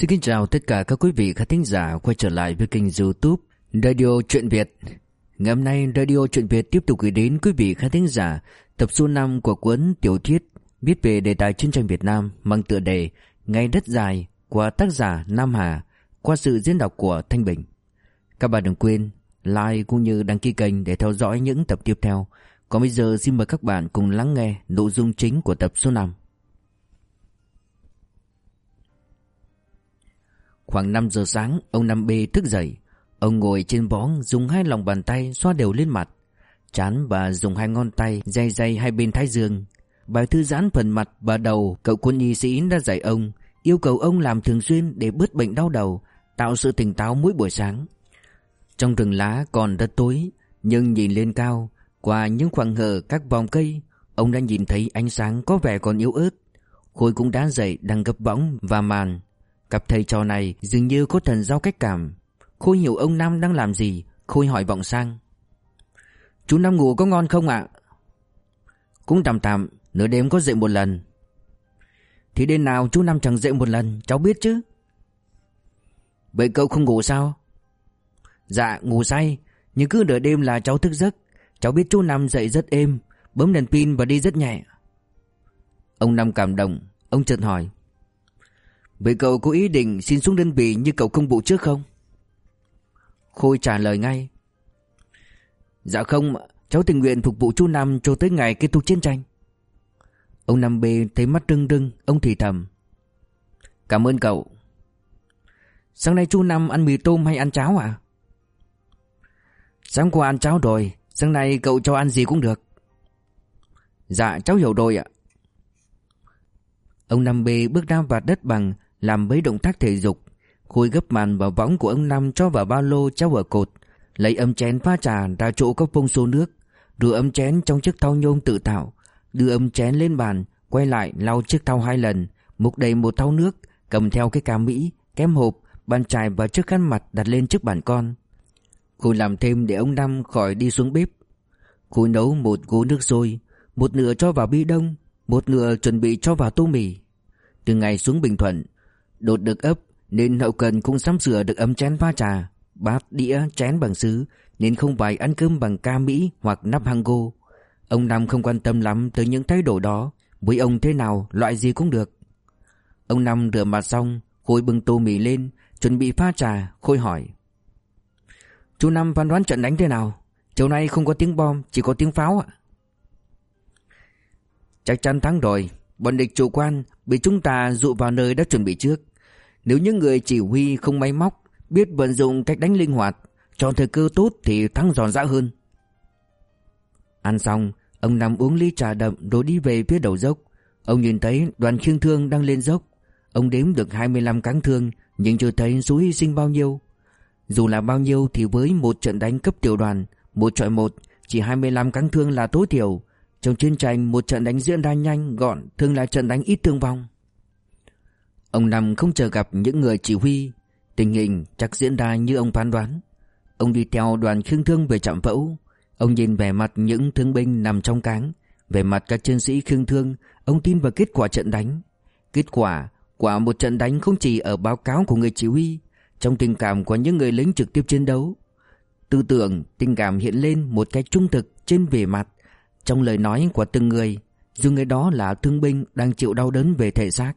Xin kính chào tất cả các quý vị khán thính giả quay trở lại với kênh youtube Radio Truyện Việt Ngày hôm nay Radio Truyện Việt tiếp tục gửi đến quý vị khán thính giả tập số 5 của cuốn tiểu thuyết viết về đề tài chiến tranh Việt Nam mang tựa đề Ngày đất dài của tác giả Nam Hà qua sự diễn đọc của Thanh Bình. Các bạn đừng quên like cũng như đăng ký kênh để theo dõi những tập tiếp theo. Còn bây giờ xin mời các bạn cùng lắng nghe nội dung chính của tập số 5. Khoảng 5 giờ sáng, ông Năm B thức dậy. Ông ngồi trên bóng dùng hai lòng bàn tay xoa đều lên mặt. Chán và dùng hai ngón tay day day hai bên thái dương. Bài thư giãn phần mặt và đầu cậu quân y sĩ đã dạy ông, yêu cầu ông làm thường xuyên để bớt bệnh đau đầu, tạo sự tỉnh táo mỗi buổi sáng. Trong rừng lá còn rất tối, nhưng nhìn lên cao, qua những khoảng hở các vòng cây, ông đã nhìn thấy ánh sáng có vẻ còn yếu ớt. Khôi cũng đã dậy đang gấp võng và màn. Cặp thầy trò này dường như có thần giao cách cảm. Khôi hiểu ông Nam đang làm gì, Khôi hỏi vọng sang. Chú Năm ngủ có ngon không ạ? Cũng tạm tạm, nửa đêm có dậy một lần. Thì đêm nào chú Năm chẳng dậy một lần, cháu biết chứ. Vậy cậu không ngủ sao? Dạ, ngủ say, nhưng cứ nửa đêm là cháu thức giấc. Cháu biết chú Năm dậy rất êm, bấm đèn pin và đi rất nhẹ. Ông Năm cảm động, ông chợt hỏi. Vậy cậu có ý định xin xuống đơn vị như cậu công vụ trước không? Khôi trả lời ngay. Dạ không, cháu tình nguyện phục vụ chú Năm cho tới ngày kết thúc chiến tranh. Ông Năm B thấy mắt rưng rưng, ông thì thầm. Cảm ơn cậu. Sáng nay chú Năm ăn mì tôm hay ăn cháo à? Sáng qua ăn cháo rồi, sáng nay cậu cho ăn gì cũng được. Dạ cháu hiểu rồi ạ. Ông Năm B bước ra vạt đất bằng làm mấy động tác thể dục. khui gấp màn vào võng của ông Năm cho vào ba lô treo ở cột. Lấy ấm chén pha trà ra chỗ có bông xô nước. Đưa ấm chén trong chiếc thau nhôm tự tạo. Đưa ấm chén lên bàn, quay lại lau chiếc thau hai lần. Múc đầy một thau nước, cầm theo cái ca mỹ, kém hộp, bàn chải và chiếc khăn mặt đặt lên trước bàn con. Cô làm thêm để ông Năm khỏi đi xuống bếp. Cô nấu một gố nước sôi, một nửa cho vào bi đông, một nửa chuẩn bị cho vào tô mì. Từ ngày xuống Bình Thuận, đột được ấp nên hậu cần cũng sắm sửa được ấm chén pha trà, bát đĩa chén bằng sứ nên không phải ăn cơm bằng ca Mỹ hoặc nắp hango. Ông Năm không quan tâm lắm tới những thay đổi đó, với ông thế nào loại gì cũng được. Ông Năm rửa mặt xong, Khôi bưng tô mì lên, chuẩn bị pha trà, Khôi hỏi. Chú Năm phán đoán trận đánh thế nào? Chiều nay không có tiếng bom, chỉ có tiếng pháo ạ. Chắc chắn thắng rồi, bọn địch chủ quan bị chúng ta dụ vào nơi đã chuẩn bị trước. Nếu những người chỉ huy không máy móc, biết vận dụng cách đánh linh hoạt, chọn thời cơ tốt thì thắng giòn dã hơn. Ăn xong, ông nằm uống ly trà đậm rồi đi về phía đầu dốc. Ông nhìn thấy đoàn khiêng thương đang lên dốc. Ông đếm được 25 cáng thương nhưng chưa thấy số hy sinh bao nhiêu. Dù là bao nhiêu thì với một trận đánh cấp tiểu đoàn, một trọi một, chỉ 25 cáng thương là tối thiểu. Trong chiến tranh một trận đánh diễn ra nhanh, gọn thường là trận đánh ít thương vong. Ông Năm không chờ gặp những người chỉ huy, tình hình chắc diễn ra như ông phán đoán. Ông đi theo đoàn khiêng thương về trạm phẫu, ông nhìn vẻ mặt những thương binh nằm trong cáng, về mặt các chiến sĩ khiêng thương, ông tin vào kết quả trận đánh. Kết quả, quả một trận đánh không chỉ ở báo cáo của người chỉ huy, trong tình cảm của những người lính trực tiếp chiến đấu. Tư tưởng, tình cảm hiện lên một cách trung thực trên vẻ mặt, trong lời nói của từng người, dù người đó là thương binh đang chịu đau đớn về thể xác.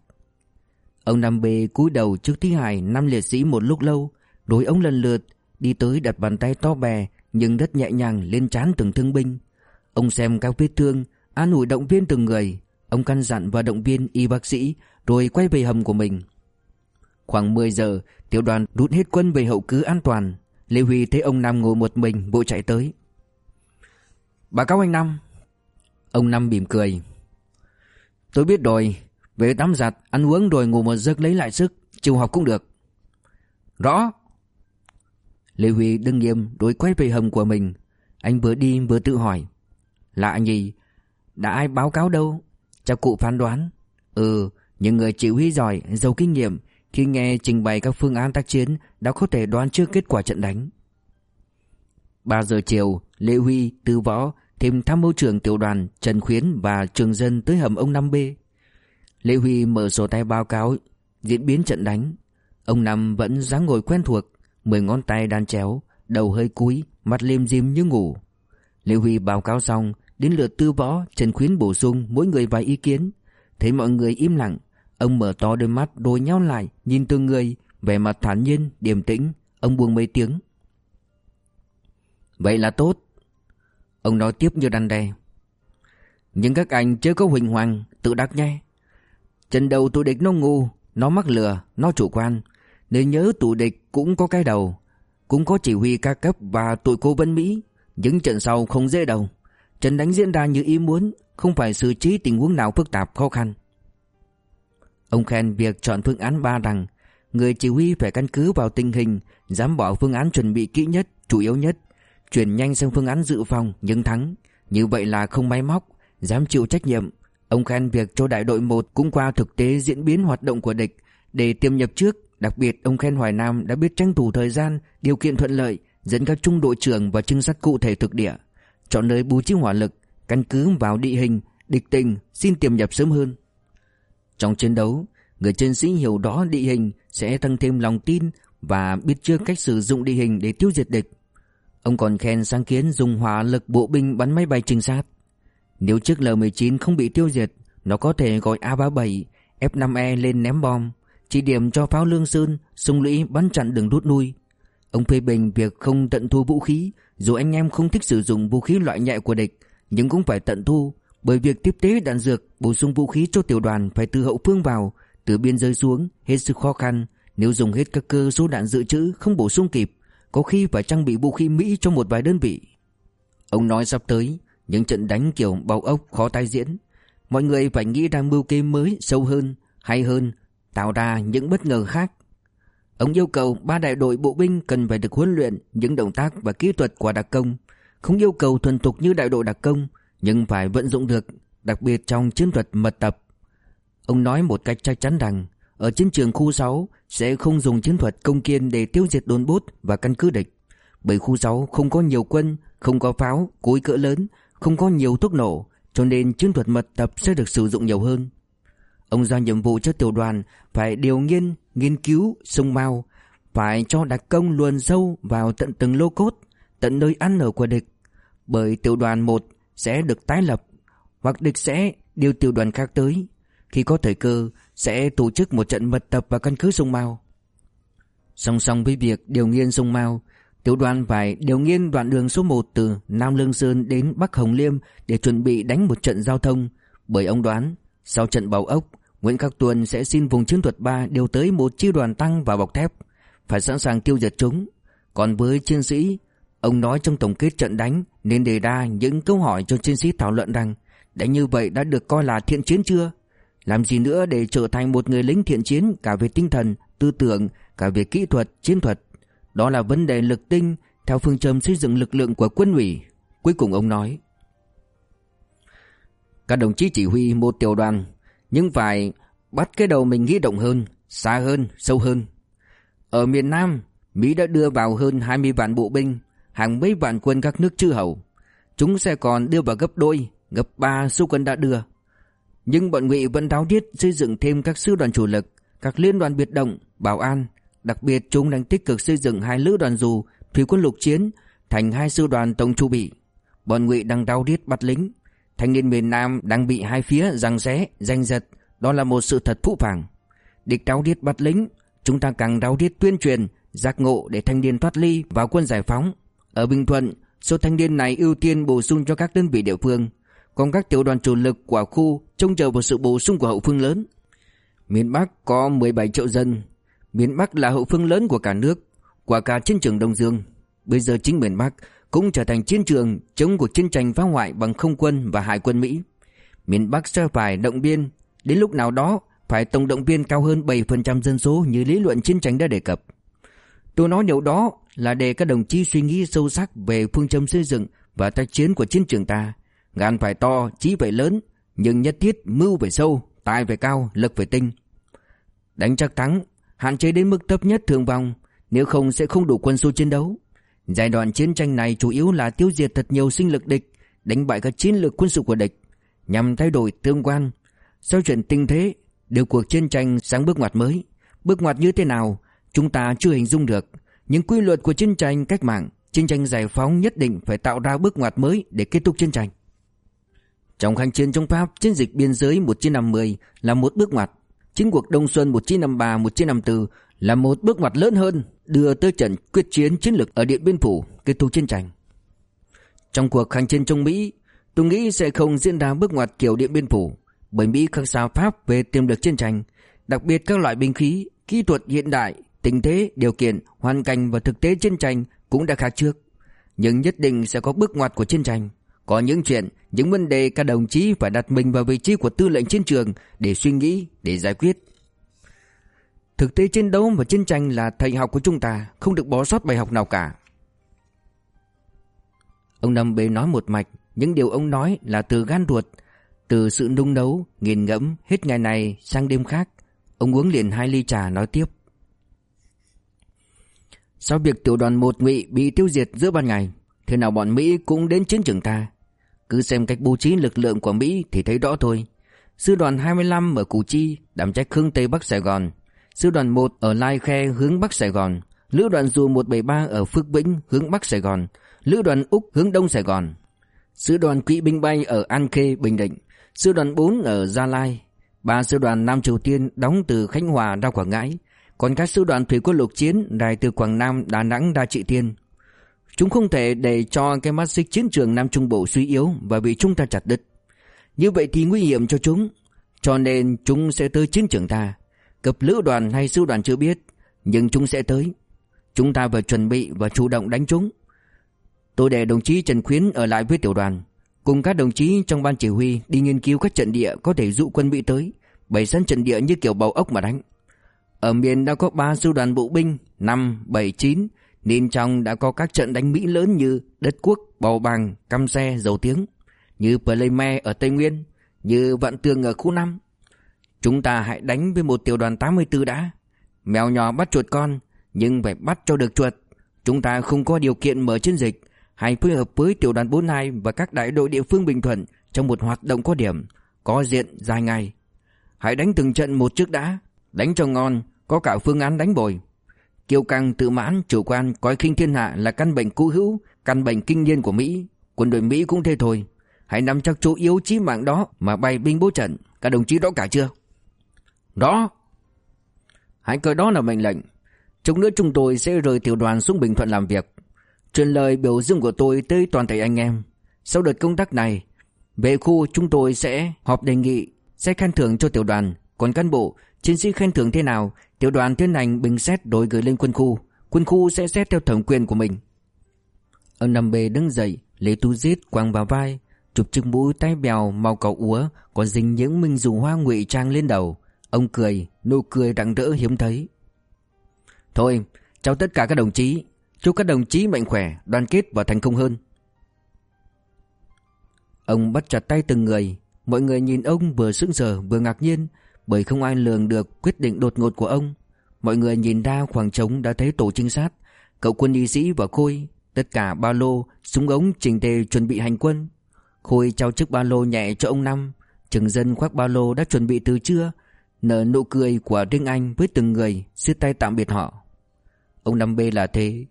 Ông Nam b cúi đầu trước thi hài năm liệt sĩ một lúc lâu, đối ông lần lượt đi tới đặt bàn tay to bè nhưng rất nhẹ nhàng lên trán từng thương binh. Ông xem các vết thương, an ủi động viên từng người, ông căn dặn và động viên y bác sĩ rồi quay về hầm của mình. Khoảng 10 giờ, tiểu đoàn rút hết quân về hậu cứ an toàn. Lê Huy thấy ông Nam ngồi một mình bộ chạy tới. Bà cáo anh Năm. Ông Năm mỉm cười. Tôi biết rồi, về tắm giặt, ăn uống rồi ngủ một giấc lấy lại sức, chiều học cũng được. Rõ. Lê Huy đứng nghiêm đối quay về hầm của mình. Anh vừa đi vừa tự hỏi. Lạ gì, đã ai báo cáo đâu? Cha cụ phán đoán. Ừ, những người chỉ huy giỏi, giàu kinh nghiệm khi nghe trình bày các phương án tác chiến đã có thể đoán trước kết quả trận đánh. 3 giờ chiều, Lê Huy, Tư Võ thêm tham mưu trưởng tiểu đoàn Trần Khuyến và trường dân tới hầm ông 5B. Lê Huy mở sổ tay báo cáo diễn biến trận đánh. Ông nằm vẫn dáng ngồi quen thuộc Mười ngón tay đan chéo Đầu hơi cúi Mặt liêm diêm như ngủ. Lê Huy báo cáo xong Đến lượt tư võ Trần Khuyến bổ sung mỗi người vài ý kiến. Thấy mọi người im lặng Ông mở to đôi mắt đôi nhau lại Nhìn từng người Vẻ mặt thản nhiên, điềm tĩnh. Ông buông mấy tiếng. Vậy là tốt. Ông nói tiếp như đàn đè Nhưng các anh chưa có huỳnh hoàng Tự đắc nhé. Trận đầu tụi địch nó ngu Nó mắc lừa, nó chủ quan. Nên nhớ tụi địch cũng có cái đầu Cũng có chỉ huy ca cấp và tụi cố vấn Mỹ. Những trận sau không dễ đâu Trận đánh diễn ra như ý muốn Không phải xử trí tình huống nào phức tạp khó khăn. Ông khen việc chọn phương án ba rằng Người chỉ huy phải căn cứ vào tình hình Dám bỏ phương án chuẩn bị kỹ nhất, chủ yếu nhất Chuyển nhanh sang phương án dự phòng nhưng thắng. Như vậy là không máy móc Dám chịu trách nhiệm Ông khen việc cho đại đội 1 cũng qua thực tế diễn biến hoạt động của địch. Để tiêm nhập trước Đặc biệt ông khen Hoài Nam đã biết tranh thủ thời gian Điều kiện thuận lợi Dẫn các trung đội trưởng và trinh sát cụ thể thực địa. Chọn nơi bố trí hỏa lực Căn cứ vào địa hình, địch tình Xin tiêm nhập sớm hơn. Trong chiến đấu Người chiến sĩ hiểu rõ địa hình Sẽ tăng thêm lòng tin Và biết trước cách sử dụng địa hình để tiêu diệt địch. Ông còn khen sáng kiến dùng hỏa lực bộ binh bắn máy bay trinh sát. Nếu chiếc L-19 không bị tiêu diệt, Nó có thể gọi A-37 F-5E lên ném bom. Chỉ điểm cho pháo lương sơn Sung lũy bắn chặn đường rút lui Ông phê bình việc không tận thu vũ khí, Dù anh em không thích sử dụng vũ khí loại nhẹ của địch, Nhưng cũng phải tận thu, Bởi việc tiếp tế đạn dược, Bổ sung vũ khí cho tiểu đoàn Phải từ hậu phương vào, Từ biên giới xuống, Hết sức khó khăn. Nếu dùng hết các cơ số đạn dự trữ, Không bổ sung kịp, Có khi phải trang bị vũ khí Mỹ cho một vài đơn vị. Ông nói sắp tới những trận đánh kiểu bao ốc khó tái diễn. Mọi người phải nghĩ ra mưu kế mới Sâu hơn, hay hơn Tạo ra những bất ngờ khác. Ông yêu cầu ba đại đội bộ binh cần phải được huấn luyện những động tác và kỹ thuật của đặc công, không yêu cầu thuần thục như đại đội đặc công, nhưng phải vận dụng được, đặc biệt trong chiến thuật mật tập. Ông nói một cách chắc chắn rằng, ở chiến trường khu 6 sẽ không dùng chiến thuật công kiên để tiêu diệt đồn bốt và căn cứ địch, bởi khu 6 không có nhiều quân, không có pháo, cối cỡ lớn, không có nhiều thuốc nổ, cho nên chiến thuật mật tập sẽ được sử dụng nhiều hơn. Ông giao nhiệm vụ cho tiểu đoàn phải điều nghiên, nghiên cứu sông Mao, phải cho đặc công luồn sâu vào tận từng lô cốt, tận nơi ăn ở của địch. Bởi tiểu đoàn 1 sẽ được tái lập, hoặc địch sẽ điều tiểu đoàn khác tới. Khi có thời cơ, sẽ tổ chức một trận mật tập vào căn cứ sông Mao. Song song với việc điều nghiên sông Mao, tiểu đoàn phải điều nghiên đoạn đường số 1 từ Nam Lương Sơn đến Bắc Hồng Liêm để chuẩn bị đánh một trận giao thông. Bởi ông đoán, sau trận bào ốc, Nguyễn Khắc Tuân sẽ xin vùng chiến thuật 3 điều tới một chi đoàn tăng và bọc thép, phải sẵn sàng tiêu diệt chúng. Còn với chiến sĩ, ông nói trong tổng kết trận đánh nên đề ra những câu hỏi cho chiến sĩ thảo luận rằng đánh như vậy đã được coi là thiện chiến chưa? Làm gì nữa để trở thành một người lính thiện chiến cả về tinh thần, tư tưởng, cả về kỹ thuật, chiến thuật? Đó là vấn đề lực tinh theo phương châm xây dựng lực lượng của quân ủy. Cuối cùng ông nói. Các đồng chí chỉ huy một tiểu đoàn nhưng phải bắt cái đầu mình nghĩ động hơn, xa hơn, sâu hơn. Ở miền Nam, Mỹ đã đưa vào hơn 20 vạn bộ binh, hàng mấy vạn quân các nước chư hầu. Chúng sẽ còn đưa vào gấp đôi, gấp ba số quân đã đưa. Nhưng bọn Ngụy vẫn tháo thiết xây dựng thêm các sư đoàn chủ lực, các liên đoàn biệt động, bảo an. Đặc biệt chúng đang tích cực xây dựng hai lữ đoàn dù, thủy quân lục chiến thành hai sư đoàn tổng chu bị. Bọn Ngụy đang đau điết bắt lính, Thanh niên miền Nam đang bị hai phía giằng xé, danh giật, đó là một sự thật phũ phàng. Địch đau điết bắt lính, chúng ta càng đau điết tuyên truyền, giác ngộ để thanh niên thoát ly vào quân giải phóng. Ở Bình Thuận, số thanh niên này ưu tiên bổ sung cho các đơn vị địa phương, còn các tiểu đoàn chủ lực của khu trông chờ vào sự bổ sung của hậu phương lớn. Miền Bắc có 17 triệu dân, miền Bắc là hậu phương lớn của cả nước, quả cả chiến trường Đông Dương. Bây giờ chính miền Bắc cũng trở thành chiến trường chống cuộc chiến tranh phá hoại bằng không quân và hải quân Mỹ. Miền Bắc sẽ phải động viên, đến lúc nào đó phải tổng động viên cao hơn 7% dân số như lý luận chiến tranh đã đề cập. Tôi nói điều đó là để các đồng chí suy nghĩ sâu sắc về phương châm xây dựng và tác chiến của chiến trường ta. Gan phải to, chí phải lớn, nhưng nhất thiết mưu phải sâu, tài phải cao, lực phải tinh. Đánh chắc thắng, hạn chế đến mức thấp nhất thương vong, nếu không sẽ không đủ quân số chiến đấu. Giai đoạn chiến tranh này chủ yếu là tiêu diệt thật nhiều sinh lực địch, đánh bại các chiến lược quân sự của địch, nhằm thay đổi tương quan, xoay chuyển tình thế, đưa cuộc chiến tranh sang bước ngoặt mới. Bước ngoặt như thế nào? Chúng ta chưa hình dung được Những quy luật của chiến tranh cách mạng Chiến tranh giải phóng nhất định phải tạo ra bước ngoặt mới Để kết thúc chiến tranh Trong kháng chiến chống Pháp Chiến dịch biên giới 1950 là một bước ngoặt chính cuộc Đông Xuân 1953-1954 là một bước ngoặt lớn hơn đưa tới trận quyết chiến chiến lược ở Điện Biên Phủ kết thúc chiến tranh. Trong cuộc kháng chiến chống Mỹ, tôi nghĩ sẽ không diễn ra bước ngoặt kiểu Điện Biên Phủ bởi Mỹ khác xa Pháp về tiềm lực chiến tranh, đặc biệt các loại binh khí, kỹ thuật hiện đại, tình thế, điều kiện, hoàn cảnh và thực tế chiến tranh cũng đã khác trước. Nhưng nhất định sẽ có bước ngoặt của chiến tranh. Có những chuyện, những vấn đề các đồng chí phải đặt mình vào vị trí của tư lệnh chiến trường để suy nghĩ, để giải quyết. Thực tế chiến đấu và chiến tranh là thầy học của chúng ta, không được bỏ sót bài học nào cả. Ông Năm Bê nói một mạch, những điều ông nói là từ gan ruột, từ sự nung nấu, nghiền ngẫm hết ngày này sang đêm khác. Ông uống liền hai ly trà nói tiếp. Sau việc tiểu đoàn một ngụy bị tiêu diệt giữa ban ngày, thế nào bọn Mỹ cũng đến chiến trường ta. Cứ xem cách bố trí lực lượng của Mỹ thì thấy rõ thôi. Sư đoàn 25 ở Củ Chi đảm trách hướng Tây Bắc Sài Gòn, Sư đoàn 1 ở Lai Khe hướng Bắc Sài Gòn, Lữ đoàn dù 173 ở Phước Vĩnh hướng Bắc Sài Gòn, Lữ đoàn Úc hướng Đông Sài Gòn. Sư đoàn Kỵ binh bay ở An Khê, Bình Định, Sư đoàn 4 ở Gia Lai, ba sư đoàn Nam Triều Tiên đóng từ Khánh Hòa ra Quảng Ngãi, còn các sư đoàn thủy quân lục chiến đài từ Quảng Nam, Đà Nẵng ra Trị Tiên. Chúng không thể để cho cái mắt xích chiến trường Nam Trung Bộ suy yếu và bị chúng ta chặt đứt. Như vậy thì nguy hiểm cho chúng, cho nên chúng sẽ tới chiến trường ta. Cấp lữ đoàn hay sư đoàn chưa biết Nhưng chúng sẽ tới Chúng ta phải chuẩn bị và chủ động đánh chúng Tôi để đồng chí Trần Khuyến ở lại với tiểu đoàn Cùng các đồng chí trong ban chỉ huy Đi nghiên cứu các trận địa có thể dụ quân Mỹ tới Bày sẵn trận địa như kiểu bầu ốc mà đánh Ở miền đã có 3 sư đoàn bộ binh 5, 7, 9 nên trong đã có các trận đánh Mỹ lớn như Đất Quốc, Bầu Bàng, Căm Xe, Dầu Tiếng Như Pleiме ở Tây Nguyên Như Vạn Tường ở khu 5 Chúng ta hãy đánh với một tiểu đoàn 84 đã. Mèo nhỏ bắt chuột con, nhưng phải bắt cho được chuột. Chúng ta không có điều kiện mở chiến dịch. Hãy phối hợp với tiểu đoàn 42 và các đại đội địa phương Bình Thuận trong một hoạt động có điểm, có diện dài ngày. Hãy đánh từng trận một trước đã, đánh cho ngon, có cả phương án đánh bồi. Kiêu căng tự mãn, chủ quan, coi khinh thiên hạ là căn bệnh cũ hữu, căn bệnh kinh niên của Mỹ. Quân đội Mỹ cũng thế thôi. Hãy nắm chắc chỗ yếu chí mạng đó mà bày binh bố trận. Các đồng chí rõ cả chưa? Đó Hãy coi đó là mệnh lệnh Chút nữa chúng tôi sẽ rời tiểu đoàn xuống Bình Thuận làm việc Truyền lời biểu dương của tôi tới toàn thể anh em Sau đợt công tác này Về khu chúng tôi sẽ họp đề nghị Sẽ khen thưởng cho tiểu đoàn Còn cán bộ, chiến sĩ khen thưởng thế nào Tiểu đoàn tiến hành bình xét đối gửi lên quân khu Quân khu sẽ xét theo thẩm quyền của mình Ông nằm Bê đứng dậy Lấy tu giết quăng vào vai Chụp chiếc mũi tay bèo màu cỏ úa Còn dính những minh dù hoa ngụy trang lên đầu Ông cười, nụ cười rạng rỡ hiếm thấy. Thôi, chào tất cả các đồng chí. Chúc các đồng chí mạnh khỏe, đoàn kết và thành công hơn. Ông bắt chặt tay từng người. Mọi người nhìn ông vừa sững sờ vừa ngạc nhiên bởi không ai lường được quyết định đột ngột của ông. Mọi người nhìn ra khoảng trống đã thấy tổ trinh sát, cậu quân y sĩ và Khôi, tất cả ba lô, súng ống trình tề chuẩn bị hành quân. Khôi trao chiếc ba lô nhẹ cho ông Năm, trường dân khoác ba lô đã chuẩn bị từ trưa Nở nụ cười của riêng anh với từng người siết tay tạm biệt họ Ông Năm B là thế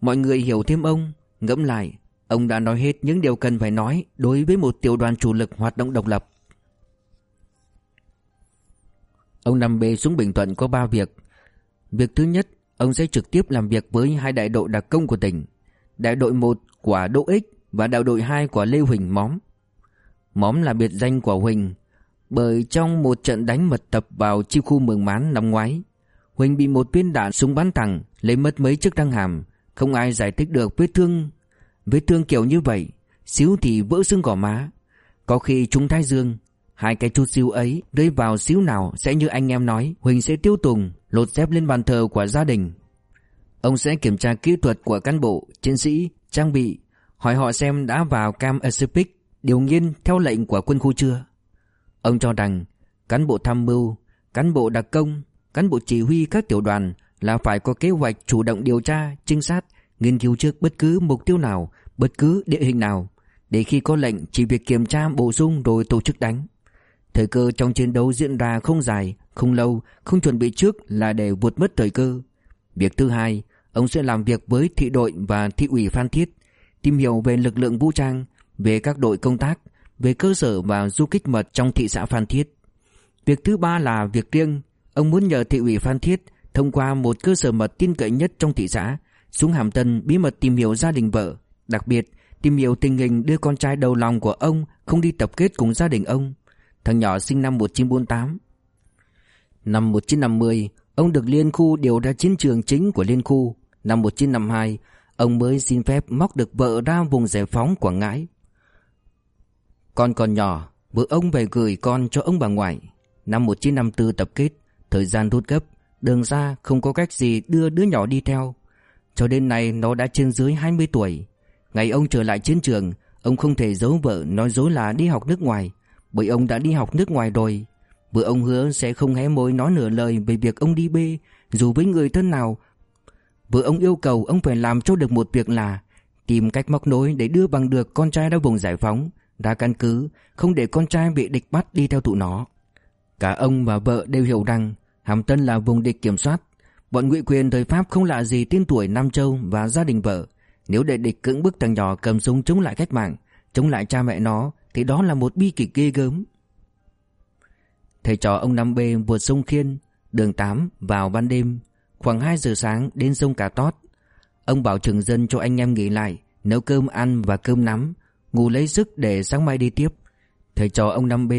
Mọi người hiểu thêm ông Ngẫm lại Ông đã nói hết những điều cần phải nói Đối với một tiểu đoàn chủ lực hoạt động độc lập Ông Năm B xuống Bình Thuận có ba việc. Việc thứ nhất, Ông sẽ trực tiếp làm việc với hai đại đội đặc công của tỉnh, Đại đội 1 của Đỗ Ích Và đại đội 2 của Lê Huỳnh Móm Móm là biệt danh của Huỳnh, bởi trong một trận đánh mật tập vào chi khu mường mán năm ngoái, Huỳnh bị một viên đạn súng bắn thẳng, Lấy mất mấy chiếc răng hàm, Không ai giải thích được vết thương. Vết thương kiểu như vậy, Xíu thì vỡ xương gò má, Có khi trúng thái dương Hai cái chút xíu ấy rơi vào xíu nào Sẽ như anh em nói Huỳnh sẽ tiêu tùng Lột dép lên bàn thờ của gia đình Ông sẽ kiểm tra kỹ thuật của cán bộ Chiến sĩ, trang bị Hỏi họ xem đã vào cam Pacific Điều nghiên theo lệnh của quân khu chưa Ông cho rằng cán bộ tham mưu, cán bộ đặc công, cán bộ chỉ huy các tiểu đoàn là phải có kế hoạch chủ động điều tra, trinh sát, nghiên cứu trước bất cứ mục tiêu nào, bất cứ địa hình nào, để khi có lệnh chỉ việc kiểm tra bổ sung rồi tổ chức đánh. Thời cơ trong chiến đấu diễn ra không dài, không lâu, không chuẩn bị trước là để vượt mất thời cơ. Việc thứ hai, ông sẽ làm việc với thị đội và thị ủy Phan Thiết, tìm hiểu về lực lượng vũ trang, về các đội công tác, về cơ sở và du kích mật trong thị xã Phan Thiết. Việc thứ ba là việc riêng, ông muốn nhờ thị ủy Phan Thiết thông qua một cơ sở mật tin cậy nhất trong thị xã, xuống Hàm Tân bí mật tìm hiểu gia đình vợ, đặc biệt tìm hiểu tình hình đưa con trai đầu lòng của ông không đi tập kết cùng gia đình ông. Thằng nhỏ sinh năm 1948. Năm 1950, ông được liên khu điều ra chiến trường chính của liên khu. Năm 1952, ông mới xin phép móc được vợ ra vùng giải phóng Quảng Ngãi. Con còn nhỏ, vợ ông về gửi con cho ông bà ngoại. Năm 1954 tập kết, thời gian rút gấp, đường ra không có cách gì đưa đứa nhỏ đi theo. Cho đến nay nó đã trên dưới 20 tuổi. Ngày ông trở lại chiến trường, ông không thể giấu vợ nói dối là đi học nước ngoài, bởi ông đã đi học nước ngoài rồi. Vợ ông hứa sẽ không hé môi nói nửa lời về việc ông đi bê, dù với người thân nào. Vợ ông yêu cầu ông phải làm cho được một việc là tìm cách móc nối để đưa bằng được con trai ra vùng giải phóng, ra căn cứ, không để con trai bị địch bắt đi theo tụ nó. Cả ông và vợ đều hiểu rằng Hàm Tân là vùng địch kiểm soát. Bọn ngụy quyền thời Pháp không lạ gì tên tuổi Nam Châu và gia đình vợ. Nếu để địch cưỡng bức thằng nhỏ cầm súng chống lại cách mạng, chống lại cha mẹ nó, thì đó là một bi kịch ghê gớm. Thầy trò ông Năm B vượt sông Khiên, đường 8 vào ban đêm, khoảng 2 giờ sáng đến sông Cà Tót. Ông bảo trường dân cho anh em nghỉ lại, nấu cơm ăn và cơm nắm, ngủ lấy sức để sáng mai đi tiếp. Thầy trò ông Năm B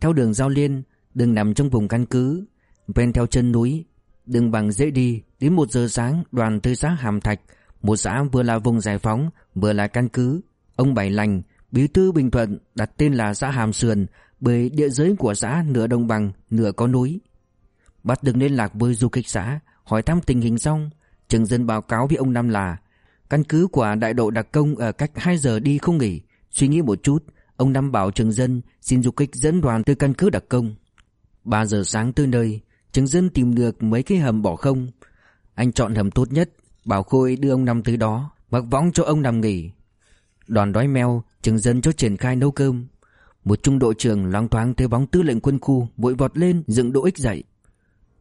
theo đường giao liên, đường nằm trong vùng căn cứ, ven theo chân núi, đường bằng dễ đi, đến 1 giờ sáng đoàn tới xã Hàm Thạch, một xã vừa là vùng giải phóng, vừa là căn cứ. Ông Bảy Lành, bí thư Bình Thuận đặt tên là xã Hàm Sườn bởi địa giới của xã nửa đồng bằng, nửa có núi. Bắt được liên lạc với du kích xã, hỏi thăm tình hình xong, trường dân báo cáo với ông Năm là căn cứ của đại đội đặc công ở cách 2 giờ đi không nghỉ. Suy nghĩ một chút, ông Năm bảo trường dân xin du kích dẫn đoàn tới căn cứ đặc công. 3 giờ sáng tới nơi, trường dân tìm được mấy cái hầm bỏ không. Anh chọn hầm tốt nhất, bảo Khôi đưa ông Năm tới đó, mặc võng cho ông nằm nghỉ. Đoàn đói meo, Trường dân cho triển khai nấu cơm. Một trung đội trưởng loáng thoáng thấy bóng tư lệnh quân khu vội vọt lên dựng Đỗ Ích dậy.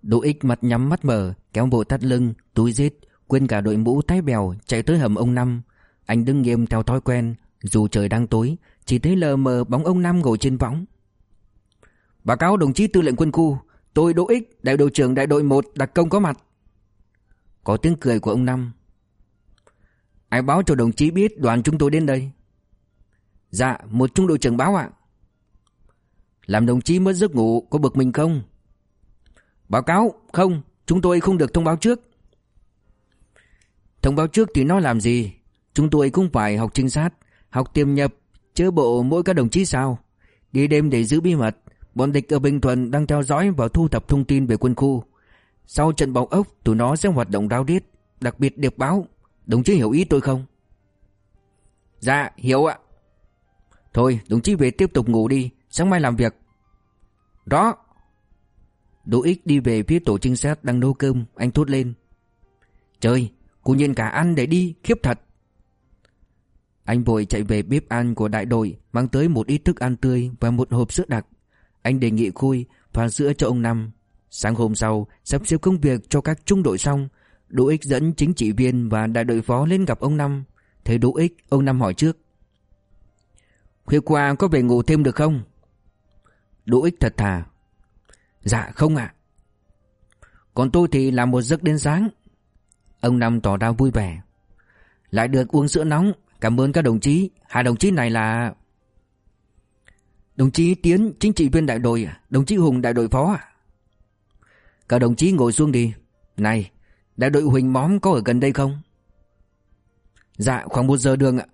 Đỗ Ích mặt nhắm mắt mở, kéo bộ thắt lưng, túi giết, quên cả đội mũ tái bèo chạy tới hầm ông Năm. Anh đứng nghiêm theo thói quen, dù trời đang tối, chỉ thấy lờ mờ bóng ông Năm ngồi trên võng. Báo cáo đồng chí tư lệnh quân khu, tôi Đỗ Ích, đại đội trưởng đại đội 1 đặc công có mặt. Có tiếng cười của ông Năm. Ai báo cho đồng chí biết đoàn chúng tôi đến đây? Dạ, một trung đội trưởng báo ạ. Làm đồng chí mất giấc ngủ có bực mình không? Báo cáo, không, chúng tôi không được thông báo trước. Thông báo trước thì nó làm gì? Chúng tôi cũng phải học trinh sát, học tiềm nhập, chớ bộ mỗi các đồng chí sao? Đi đêm để giữ bí mật, bọn địch ở Bình Thuận đang theo dõi và thu thập thông tin về quân khu. Sau trận bão ốc, tụi nó sẽ hoạt động rao điết đặc biệt điệp báo. Đồng chí hiểu ý tôi không? Dạ, hiểu ạ. Thôi, đồng chí về tiếp tục ngủ đi, sáng mai làm việc. Đó. Đỗ ích đi về phía tổ trinh sát đang nấu cơm, anh thốt lên. Trời, cô nhiên cả ăn để đi, khiếp thật. Anh vội chạy về bếp ăn của đại đội, mang tới một ít thức ăn tươi và một hộp sữa đặc. Anh đề nghị Khôi pha sữa cho ông Năm. Sáng hôm sau, sắp xếp công việc cho các trung đội xong, Đỗ Ích dẫn chính trị viên và đại đội phó lên gặp ông Năm. Thấy Đỗ Ích, ông Năm hỏi trước. Khuya qua có về ngủ thêm được không? Đỗ ích thật thà. Dạ không ạ. Còn tôi thì làm một giấc đến sáng. Ông Năm tỏ ra vui vẻ. Lại được uống sữa nóng. Cảm ơn các đồng chí. Hai đồng chí này là Đồng chí Tiến, chính trị viên đại đội Đồng chí Hùng, đại đội phó Các đồng chí ngồi xuống đi. Này, Đại đội Huỳnh Móm có ở gần đây không? Dạ khoảng một giờ đường ạ.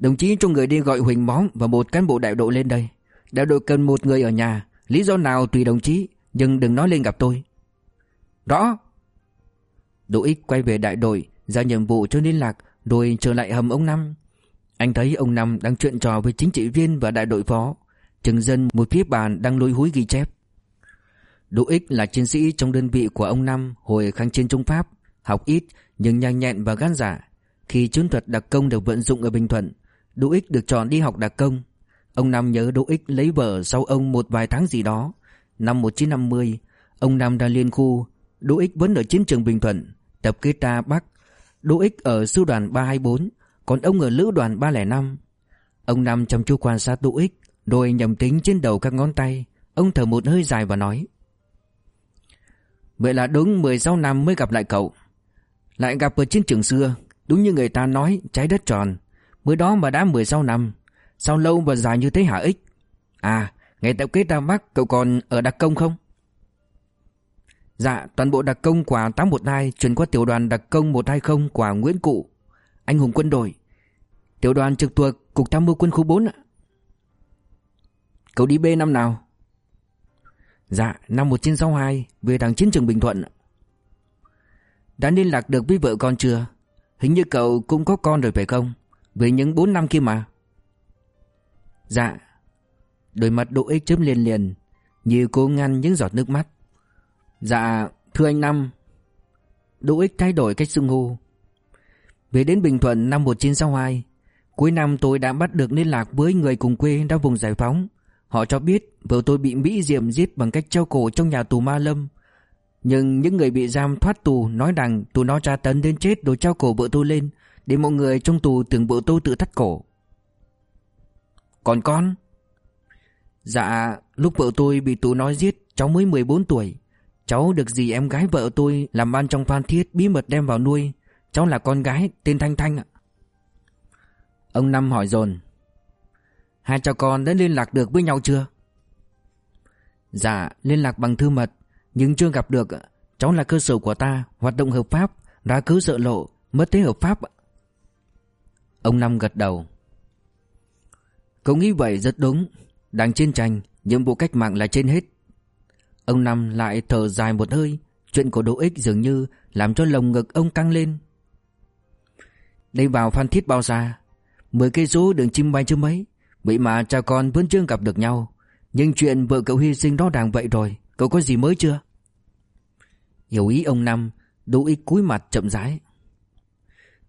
Đồng chí cho người đi gọi Huỳnh Móm và một cán bộ đại đội lên đây. Đại đội cần một người ở nhà, lý do nào tùy đồng chí, nhưng đừng nói lên gặp tôi. Rõ. Đỗ Ích quay về đại đội, ra nhiệm vụ cho liên lạc, rồi trở lại hầm ông Năm. Anh thấy ông Năm đang chuyện trò với chính trị viên và đại đội phó. Trừng dân một phía bàn đang lôi húi ghi chép. Đỗ Ích là chiến sĩ trong đơn vị của ông Năm hồi kháng chiến chống Pháp, học ít nhưng nhanh nhẹn và gan dạ. Khi chiến thuật đặc công được vận dụng ở Bình Thuận, Đỗ Ích được chọn đi học đặc công. Ông Nam nhớ Đỗ Ích lấy vợ sau ông một vài tháng gì đó. Năm 1950 Ông Nam đã liên khu. Đỗ Ích vẫn ở chiến trường Bình Thuận, Tập kết ra Bắc. Đỗ Ích ở sư đoàn 324 Còn ông ở lữ đoàn 305 Ông Nam chăm chú quan sát Đỗ Ích, Rồi nhầm tính trên đầu các ngón tay. Ông thở một hơi dài và nói, Vậy là đúng 16 năm mới gặp lại cậu. Lại gặp ở chiến trường xưa, Đúng như người ta nói, trái đất tròn. Mới đó mà đã 16 năm, Sao lâu và dài như thế hả ích? À ngày tập kết ra Bắc, cậu còn ở đặc công không? Dạ toàn bộ đặc công quả 812 Chuyển qua tiểu đoàn đặc công 120 quả Nguyễn Cụ, Anh hùng quân đội. Tiểu đoàn trực thuộc Cục tham mưu quân khu 4 ạ. Cậu đi B năm nào? Dạ năm 1962 Về thằng chiến trường Bình Thuận Đã liên lạc được với vợ con chưa? Hình như cậu cũng có con rồi phải không? Về những 4 năm kia mà. Dạ. Đôi mặt Đỗ Ích chớp liền liền, Như cố ngăn những giọt nước mắt. Dạ thưa anh Năm. Đỗ Ích thay đổi cách xưng hô. Về đến Bình Thuận năm 1962 Cuối năm tôi đã bắt được liên lạc với người cùng quê đã vùng giải phóng. Họ cho biết vợ tôi bị Mỹ Diệm giết bằng cách treo cổ trong nhà tù Ma Lâm. Nhưng những người bị giam thoát tù nói rằng tù nó tra tấn đến chết rồi treo cổ vợ tôi lên. Để mọi người trong tù tưởng bộ tôi tự thắt cổ. Còn con? Dạ, lúc vợ tôi bị tù nói giết cháu mới 14 tuổi. Cháu được dì em gái vợ tôi làm ban trong phan thiết bí mật đem vào nuôi. Cháu là con gái tên Thanh Thanh ạ. Ông Năm hỏi dồn Hai cha con đã liên lạc được với nhau chưa? Dạ liên lạc bằng thư mật Nhưng chưa gặp được Cháu là cơ sở của ta Hoạt động hợp pháp Đã cứ sợ lộ Mất thế hợp pháp Ông Năm gật đầu. Cậu nghĩ vậy rất đúng. Đang chiến tranh, Nhiệm vụ cách mạng là trên hết. Ông Năm lại thở dài một hơi. Chuyện của Đỗ Ích dường như Làm cho lồng ngực ông căng lên. Đây vào Phan Thiết bao xa Mười cây số đường chim bay chưa mấy. Vậy mà cha con vẫn chưa gặp được nhau. Nhưng chuyện vợ cậu hy sinh đó đàng vậy rồi. Cậu có gì mới chưa? Hiểu ý ông Năm, Đỗ Ích cúi mặt chậm rãi.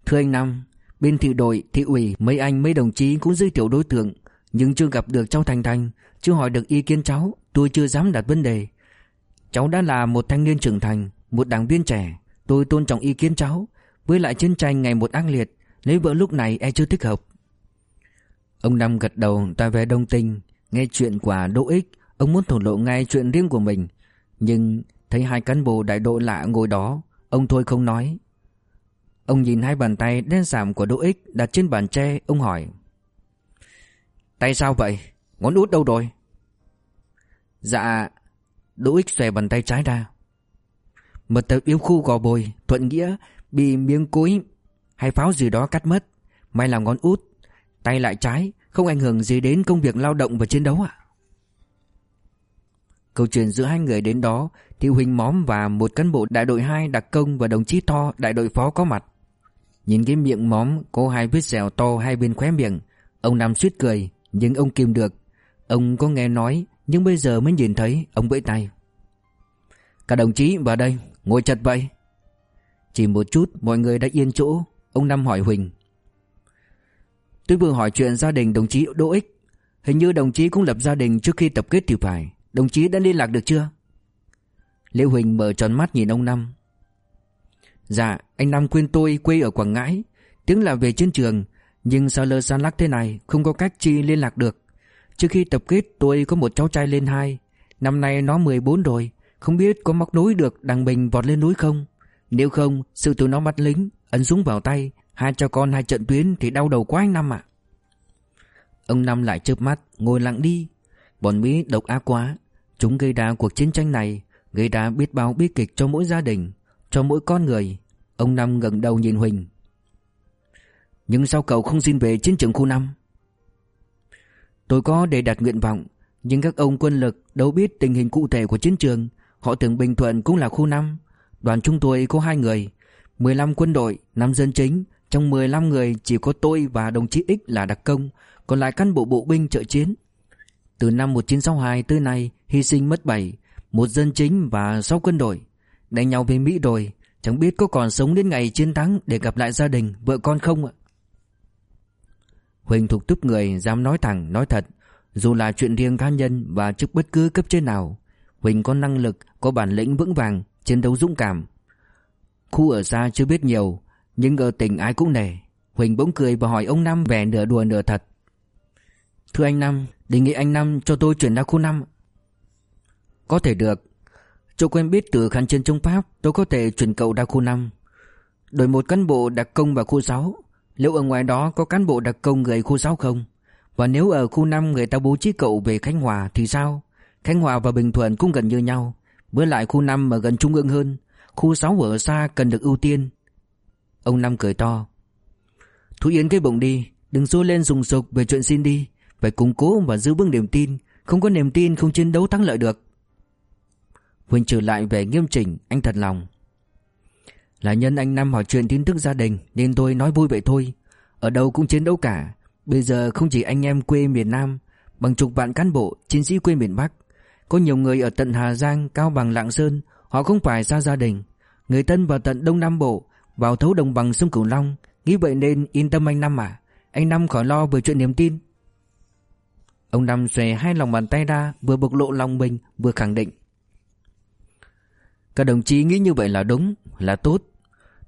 Thưa anh Năm Bên thị đội, thị ủy, mấy anh mấy đồng chí cũng giới thiệu đối tượng Nhưng chưa gặp được cháu Thành Thành Chưa hỏi được ý kiến cháu Tôi chưa dám đặt vấn đề. Cháu đã là một thanh niên trưởng thành Một đảng viên trẻ Tôi tôn trọng ý kiến cháu Với lại chiến tranh ngày một ác liệt Lấy vợ lúc này e chưa thích hợp. Ông Năm gật đầu ta về đông tình Nghe chuyện của Đỗ Ích Ông muốn thổ lộ ngay chuyện riêng của mình. Nhưng thấy hai cán bộ đại đội lạ ngồi đó Ông thôi không nói. Ông nhìn hai bàn tay đen sạm của Đỗ Ích đặt trên bàn tre, Ông hỏi. Tay sao vậy? Ngón út đâu rồi? Dạ Đỗ Ích xòe bàn tay trái ra. Mật tập yếu khu gò bồi, Thuận nghĩa Bị miếng cối Hay pháo gì đó cắt mất. May là ngón út, Tay lại trái, Không ảnh hưởng gì đến công việc lao động và chiến đấu ạ. Câu chuyện giữa hai người đến đó, Thì Huỳnh Móm và một cán bộ đại đội 2 đặc công Và đồng chí Tho, đại đội phó có mặt. Nhìn cái miệng móm, có hai vết sẹo to hai bên khóe miệng. Ông Nam suýt cười, Nhưng ông kìm được. Ông có nghe nói, Nhưng bây giờ mới nhìn thấy, Ông vẫy tay. Cả đồng chí vào đây, Ngồi chặt vậy. Chỉ một chút, mọi người đã yên chỗ, Ông Năm hỏi Huỳnh. Tôi vừa hỏi chuyện gia đình đồng chí Đỗ Ích. Hình như đồng chí cũng lập gia đình trước khi tập kết thì phải. Đồng chí đã liên lạc được chưa? Liễu Huỳnh mở tròn mắt nhìn ông Năm Dạ anh Năm khuyên tôi quê ở Quảng Ngãi. Tiếng là về chiến trường, Nhưng sao lơ san lắc thế này, Không có cách chi liên lạc được. Trước khi tập kết, tôi có một cháu trai lên hai. Năm nay nó 14 rồi, Không biết có móc nối được đằng bình vọt lên núi không? Nếu không, Sự tụi nó bắt lính, Ấn súng vào tay, Hai cho con hai trận tuyến thì đau đầu quá anh Năm ạ. Ông Năm lại chớp mắt, Ngồi lặng đi. Bọn Mỹ độc ác quá, Chúng gây ra cuộc chiến tranh này, Gây ra biết bao bi kịch cho mỗi gia đình, Cho mỗi con người. Ông Năm ngẩng đầu nhìn Huỳnh. Nhưng sao cậu không xin về chiến trường khu 5 Tôi có để đặt nguyện vọng Nhưng các ông quân lực đâu biết tình hình cụ thể của chiến trường. Họ tưởng Bình Thuận cũng là khu 5 Đoàn chúng tôi có hai người 15 quân đội, 5 dân chính. Trong 15 người chỉ có tôi và đồng chí X là đặc công Còn lại cán bộ bộ binh trợ chiến. Từ năm 1962 tới nay Hy sinh mất 7 Một dân chính và 6 quân đội. Đánh nhau với Mỹ rồi Chẳng biết có còn sống đến ngày chiến thắng Để gặp lại gia đình, vợ con không ạ? Huỳnh thục túc người dám nói thẳng, nói thật. Dù là chuyện riêng cá nhân và trước bất cứ cấp trên nào Huỳnh có năng lực, có bản lĩnh vững vàng, chiến đấu dũng cảm. Khu ở xa chưa biết nhiều Nhưng ở tỉnh ai cũng nể. Huỳnh bỗng cười và hỏi ông Năm vẻ nửa đùa nửa thật. Thưa anh Năm, đề nghị anh Năm cho tôi chuyển ra khu 5 Có thể được Chỗ quen biết từ khăn chiến trong Pháp, Tôi có thể chuyển cậu ra khu 5 Đổi một cán bộ đặc công vào khu 6 Liệu ở ngoài đó có cán bộ đặc công người khu 6 không? Và nếu ở khu 5 người ta bố trí cậu về Khánh Hòa thì sao? Khánh Hòa và Bình Thuận cũng gần như nhau. Với lại khu 5 mà gần trung ương hơn, Khu 6 ở xa cần được ưu tiên. Ông Năm cười to. Thú Yến cái bụng đi, Đừng xô lên dùng sục về chuyện xin đi. Phải củng cố và giữ vững niềm tin. Không có niềm tin, không chiến đấu thắng lợi được. Huỳnh trở lại về nghiêm chỉnh Anh thật lòng. Là nhân anh Năm hỏi chuyện tin tức gia đình Nên tôi nói vui vậy thôi. Ở đâu cũng chiến đấu cả. Bây giờ không chỉ anh em quê miền Nam Bằng chục vạn cán bộ, chiến sĩ quê miền Bắc. Có nhiều người ở tận Hà Giang, Cao Bằng, Lạng Sơn Họ không phải xa gia đình. Người thân vào tận Đông Nam Bộ Vào thấu đồng bằng sông Cửu Long. Nghĩ vậy nên yên tâm anh Năm à. Anh Năm khỏi lo về chuyện niềm tin. Ông Năm xòe hai lòng bàn tay ra Vừa bộc lộ lòng mình vừa khẳng định. Các đồng chí nghĩ như vậy là đúng Là tốt.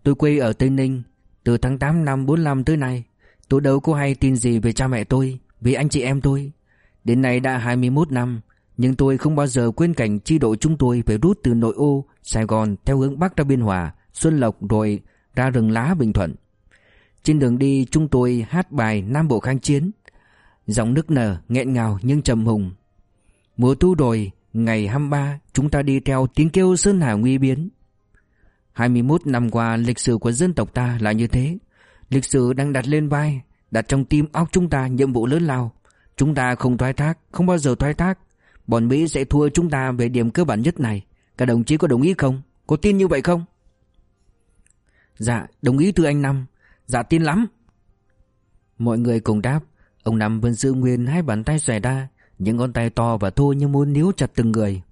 Tôi quê ở Tây Ninh Từ tháng 8 năm 45 tới nay Tôi đâu có hay tin gì về cha mẹ tôi Về anh chị em tôi. Đến nay đã 21 năm Nhưng tôi không bao giờ quên cảnh chi đội chúng tôi Phải rút từ nội ô Sài Gòn theo hướng Bắc ra Biên Hòa Xuân Lộc rồi ra rừng lá Bình Thuận. Trên đường đi chúng tôi hát bài Nam Bộ Kháng Chiến. Giọng nức nở, nghẹn ngào nhưng trầm hùng. Mùa thu rồi, ngày 23 Chúng ta đi theo tiếng kêu Sơn Hà nguy biến. 21 năm qua, lịch sử của dân tộc ta là như thế. Lịch sử đang đặt lên vai, Đặt trong tim óc chúng ta nhiệm vụ lớn lao. Chúng ta không thoái thác, Không bao giờ thoái thác. Bọn Mỹ sẽ thua chúng ta về điểm cơ bản nhất này. Các đồng chí có đồng ý không? Có tin như vậy không? Dạ đồng ý thưa anh Năm. Dạ tin lắm. Mọi người cùng đáp. Ông Năm vẫn giữ nguyên hai bàn tay xòe ra những ngón tay to và thô như muốn níu chặt từng người.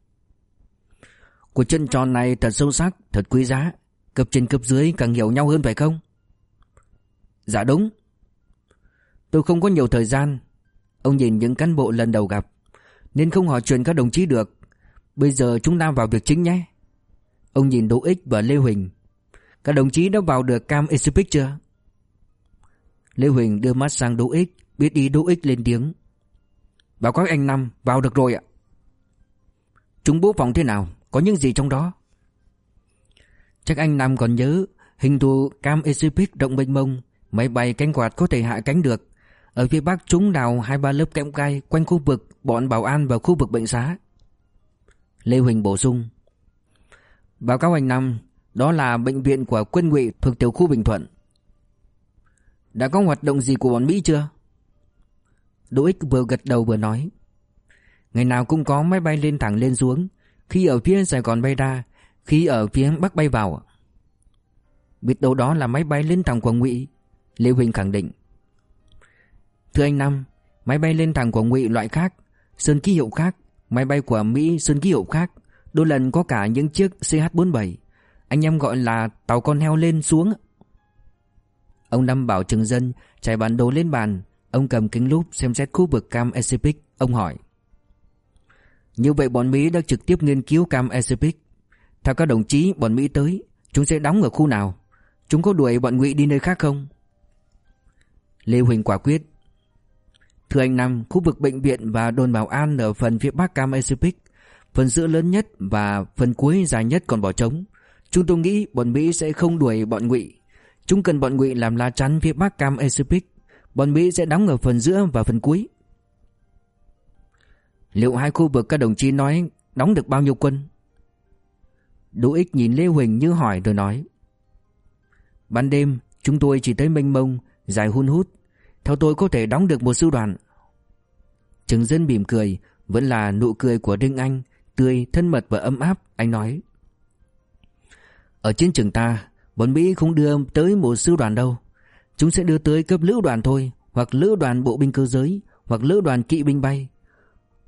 Cuộc chân tròn này thật sâu sắc, Thật quý giá. Cấp trên cấp dưới càng hiểu nhau hơn phải không? Dạ đúng. Tôi không có nhiều thời gian. Ông nhìn những cán bộ lần đầu gặp, Nên không hỏi chuyện các đồng chí được. Bây giờ chúng ta vào việc chính nhé. Ông nhìn Đỗ Ích và Lê Huỳnh. Các đồng chí đã vào được Cam Exhibit chưa? Lê Huỳnh đưa mắt sang Đỗ Ích, Biết ý Đỗ Ích lên tiếng. Báo cáo anh Năm vào được rồi ạ. Chúng bố phòng thế nào? Có những gì trong đó? Chắc anh Năm còn nhớ Hình thù Cam Exhibit rộng mênh mông, Máy bay cánh quạt có thể hạ cánh được. Ở phía bắc chúng đào hai ba lớp kẽm gai Quanh khu vực, bọn bảo an và khu vực bệnh xá. Lê Huỳnh bổ sung. Báo cáo anh Năm Đó là bệnh viện của quân ngụy thuộc tiểu khu Bình Thuận. Đã có hoạt động gì của bọn Mỹ chưa? Đỗ Ích vừa gật đầu vừa nói. Ngày nào cũng có máy bay lên thẳng lên xuống. Khi ở phía Sài Gòn bay ra, Khi ở phía Bắc bay vào. Biết đâu đó là máy bay lên thẳng của Ngụy, Lê Huỳnh khẳng định. Thưa anh Năm, Máy bay lên thẳng của Ngụy loại khác, Sơn ký hiệu khác, Máy bay của Mỹ sơn ký hiệu khác, Đôi lần có cả những chiếc CH-47 Anh em gọi là tàu con heo lên xuống. Ông Năm bảo trường Dân Trải bản đồ lên bàn. Ông cầm kính lúp xem xét khu vực Cam Pacific Ông hỏi. Như vậy bọn Mỹ đã trực tiếp nghiên cứu Cam Pacific Theo các đồng chí, bọn Mỹ tới, Chúng sẽ đóng ở khu nào? Chúng có đuổi bọn Ngụy đi nơi khác không? Lê Huỳnh quả quyết. Thưa anh Năm, Khu vực bệnh viện và đồn bảo an Ở phần phía bắc Cam Pacific Phần giữa lớn nhất và phần cuối dài nhất còn bỏ trống. Chúng tôi nghĩ bọn Mỹ sẽ không đuổi bọn Ngụy. Chúng cần bọn Ngụy làm lá chắn phía bắc Cam Pacific Bọn Mỹ sẽ đóng ở phần giữa và phần cuối. Liệu hai khu vực các đồng chí nói Đóng được bao nhiêu quân? Đỗ Ích nhìn Lê Huỳnh như hỏi rồi nói Ban đêm chúng tôi chỉ tới mênh mông Dài hun hút. Theo tôi có thể đóng được một sư đoàn. Trừng dân mỉm cười Vẫn là nụ cười của Đinh Anh Tươi, thân mật và ấm áp Anh nói Ở chiến trường ta Bọn Mỹ không đưa tới một sư đoàn đâu. Chúng sẽ đưa tới cấp lữ đoàn thôi, Hoặc lữ đoàn bộ binh cơ giới, Hoặc lữ đoàn kỵ binh bay.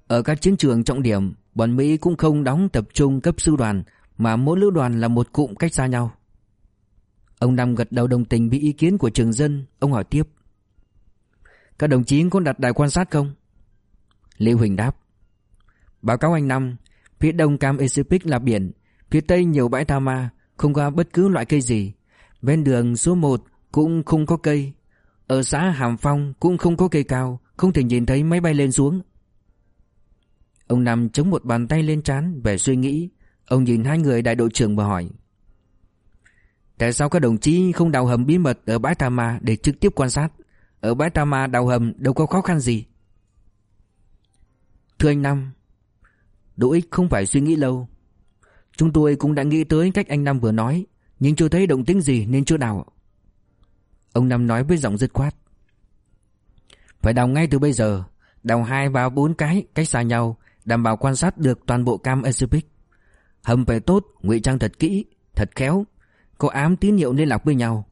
Ở các chiến trường trọng điểm, Bọn Mỹ cũng không đóng tập trung cấp sư đoàn, Mà mỗi lữ đoàn là một cụm cách xa nhau. Ông Năm gật đầu đồng tình với ý kiến của trường dân, Ông hỏi tiếp. Các đồng chí có đặt đài quan sát không? Lê Huỳnh đáp. Báo cáo anh Năm, Phía đông Cam Pacific là biển, Phía tây nhiều bãi tha ma, Không có bất cứ loại cây gì. Ven đường số 1 cũng không có cây. Ở xã Hàm Phong cũng không có cây cao, Không thể nhìn thấy máy bay lên xuống. Ông nằm chống một bàn tay lên trán, Vẻ suy nghĩ. Ông nhìn hai người đại đội trưởng và hỏi, Tại sao các đồng chí không đào hầm bí mật Ở bãi Tà Ma để trực tiếp quan sát? Ở bãi Tà Ma đào hầm đâu có khó khăn gì? Thưa anh Năm Đỗ ích không phải suy nghĩ lâu. Chúng tôi cũng đã nghĩ tới cách anh Năm vừa nói, Nhưng chưa thấy động tĩnh gì nên chưa đào. Ông Năm nói với giọng dứt khoát. Phải đào ngay từ bây giờ, Đào hai vào bốn cái, cách xa nhau, Đảm bảo quan sát được toàn bộ cam Pacific Hầm phải tốt, ngụy trang thật kỹ, Thật khéo, Có ám tín hiệu liên lạc với nhau.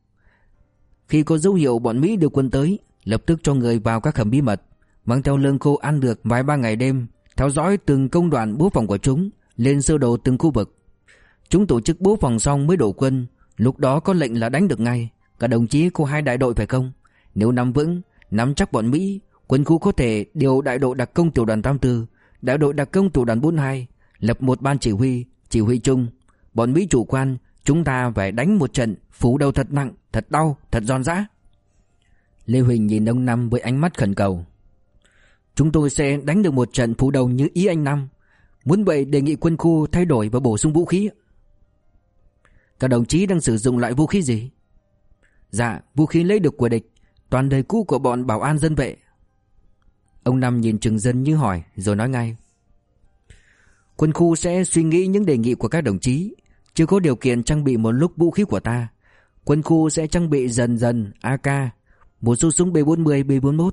Khi có dấu hiệu bọn Mỹ được quân tới, Lập tức cho người vào các hầm bí mật, Mang theo lương khô ăn được vài ba ngày đêm, Theo dõi từng công đoạn bố phòng của chúng, Lên sơ đồ từng khu vực. Chúng tổ chức bố phòng xong mới đổ quân, Lúc đó có lệnh là đánh được ngay. Cả đồng chí của hai đại đội phải không? Nếu nắm vững, Nắm chắc bọn Mỹ, Quân khu có thể điều đại đội đặc công tiểu đoàn 84 Đại đội đặc công tiểu đoàn 42 Lập một ban chỉ huy Chỉ huy chung. Bọn Mỹ chủ quan, Chúng ta phải đánh một trận Phủ đầu thật nặng, Thật đau, Thật giòn giã. Lê Huỳnh nhìn ông Năm với ánh mắt khẩn cầu. Chúng tôi sẽ đánh được một trận phủ đầu như ý anh Năm. Muốn vậy đề nghị quân khu thay đổi và bổ sung vũ khí Các đồng chí đang sử dụng loại vũ khí gì? Dạ, vũ khí lấy được của địch. Toàn đời cũ của bọn bảo an dân vệ. Ông Năm nhìn Trừng Dân như hỏi Rồi nói ngay. Quân khu sẽ suy nghĩ những đề nghị của các đồng chí. Chưa có điều kiện trang bị một lúc vũ khí của ta. Quân khu sẽ trang bị dần dần AK Một số súng B40, B41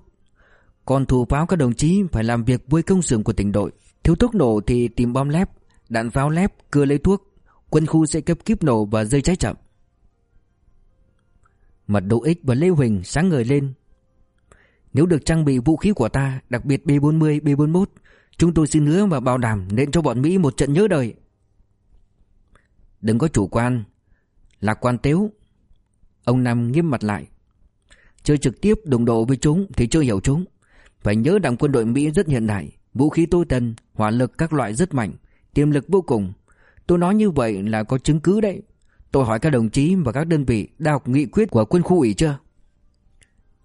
Còn thủ pháo các đồng chí phải làm việc với công xưởng của tỉnh đội. Thiếu thuốc nổ thì tìm bom lép Đạn pháo lép, cưa lấy thuốc. Quân khu sẽ cấp kíp nổ và dây cháy chậm. Mặt Đỗ Ích và Lê Huỳnh sáng ngời lên. Nếu được trang bị vũ khí của ta Đặc biệt B40, B41 Chúng tôi xin hứa và bảo đảm Nên cho bọn Mỹ một trận nhớ đời. Đừng có chủ quan Lạc quan tếu. Ông Nam nghiêm mặt lại. Chơi trực tiếp đồng độ với chúng Thì chưa hiểu chúng. Phải nhớ rằng quân đội Mỹ rất hiện đại Vũ khí tối tần, hỏa lực các loại rất mạnh Tiềm lực vô cùng. Tôi nói như vậy là có chứng cứ đấy. Tôi hỏi các đồng chí và các đơn vị đã học nghị quyết của quân khu ủy chưa?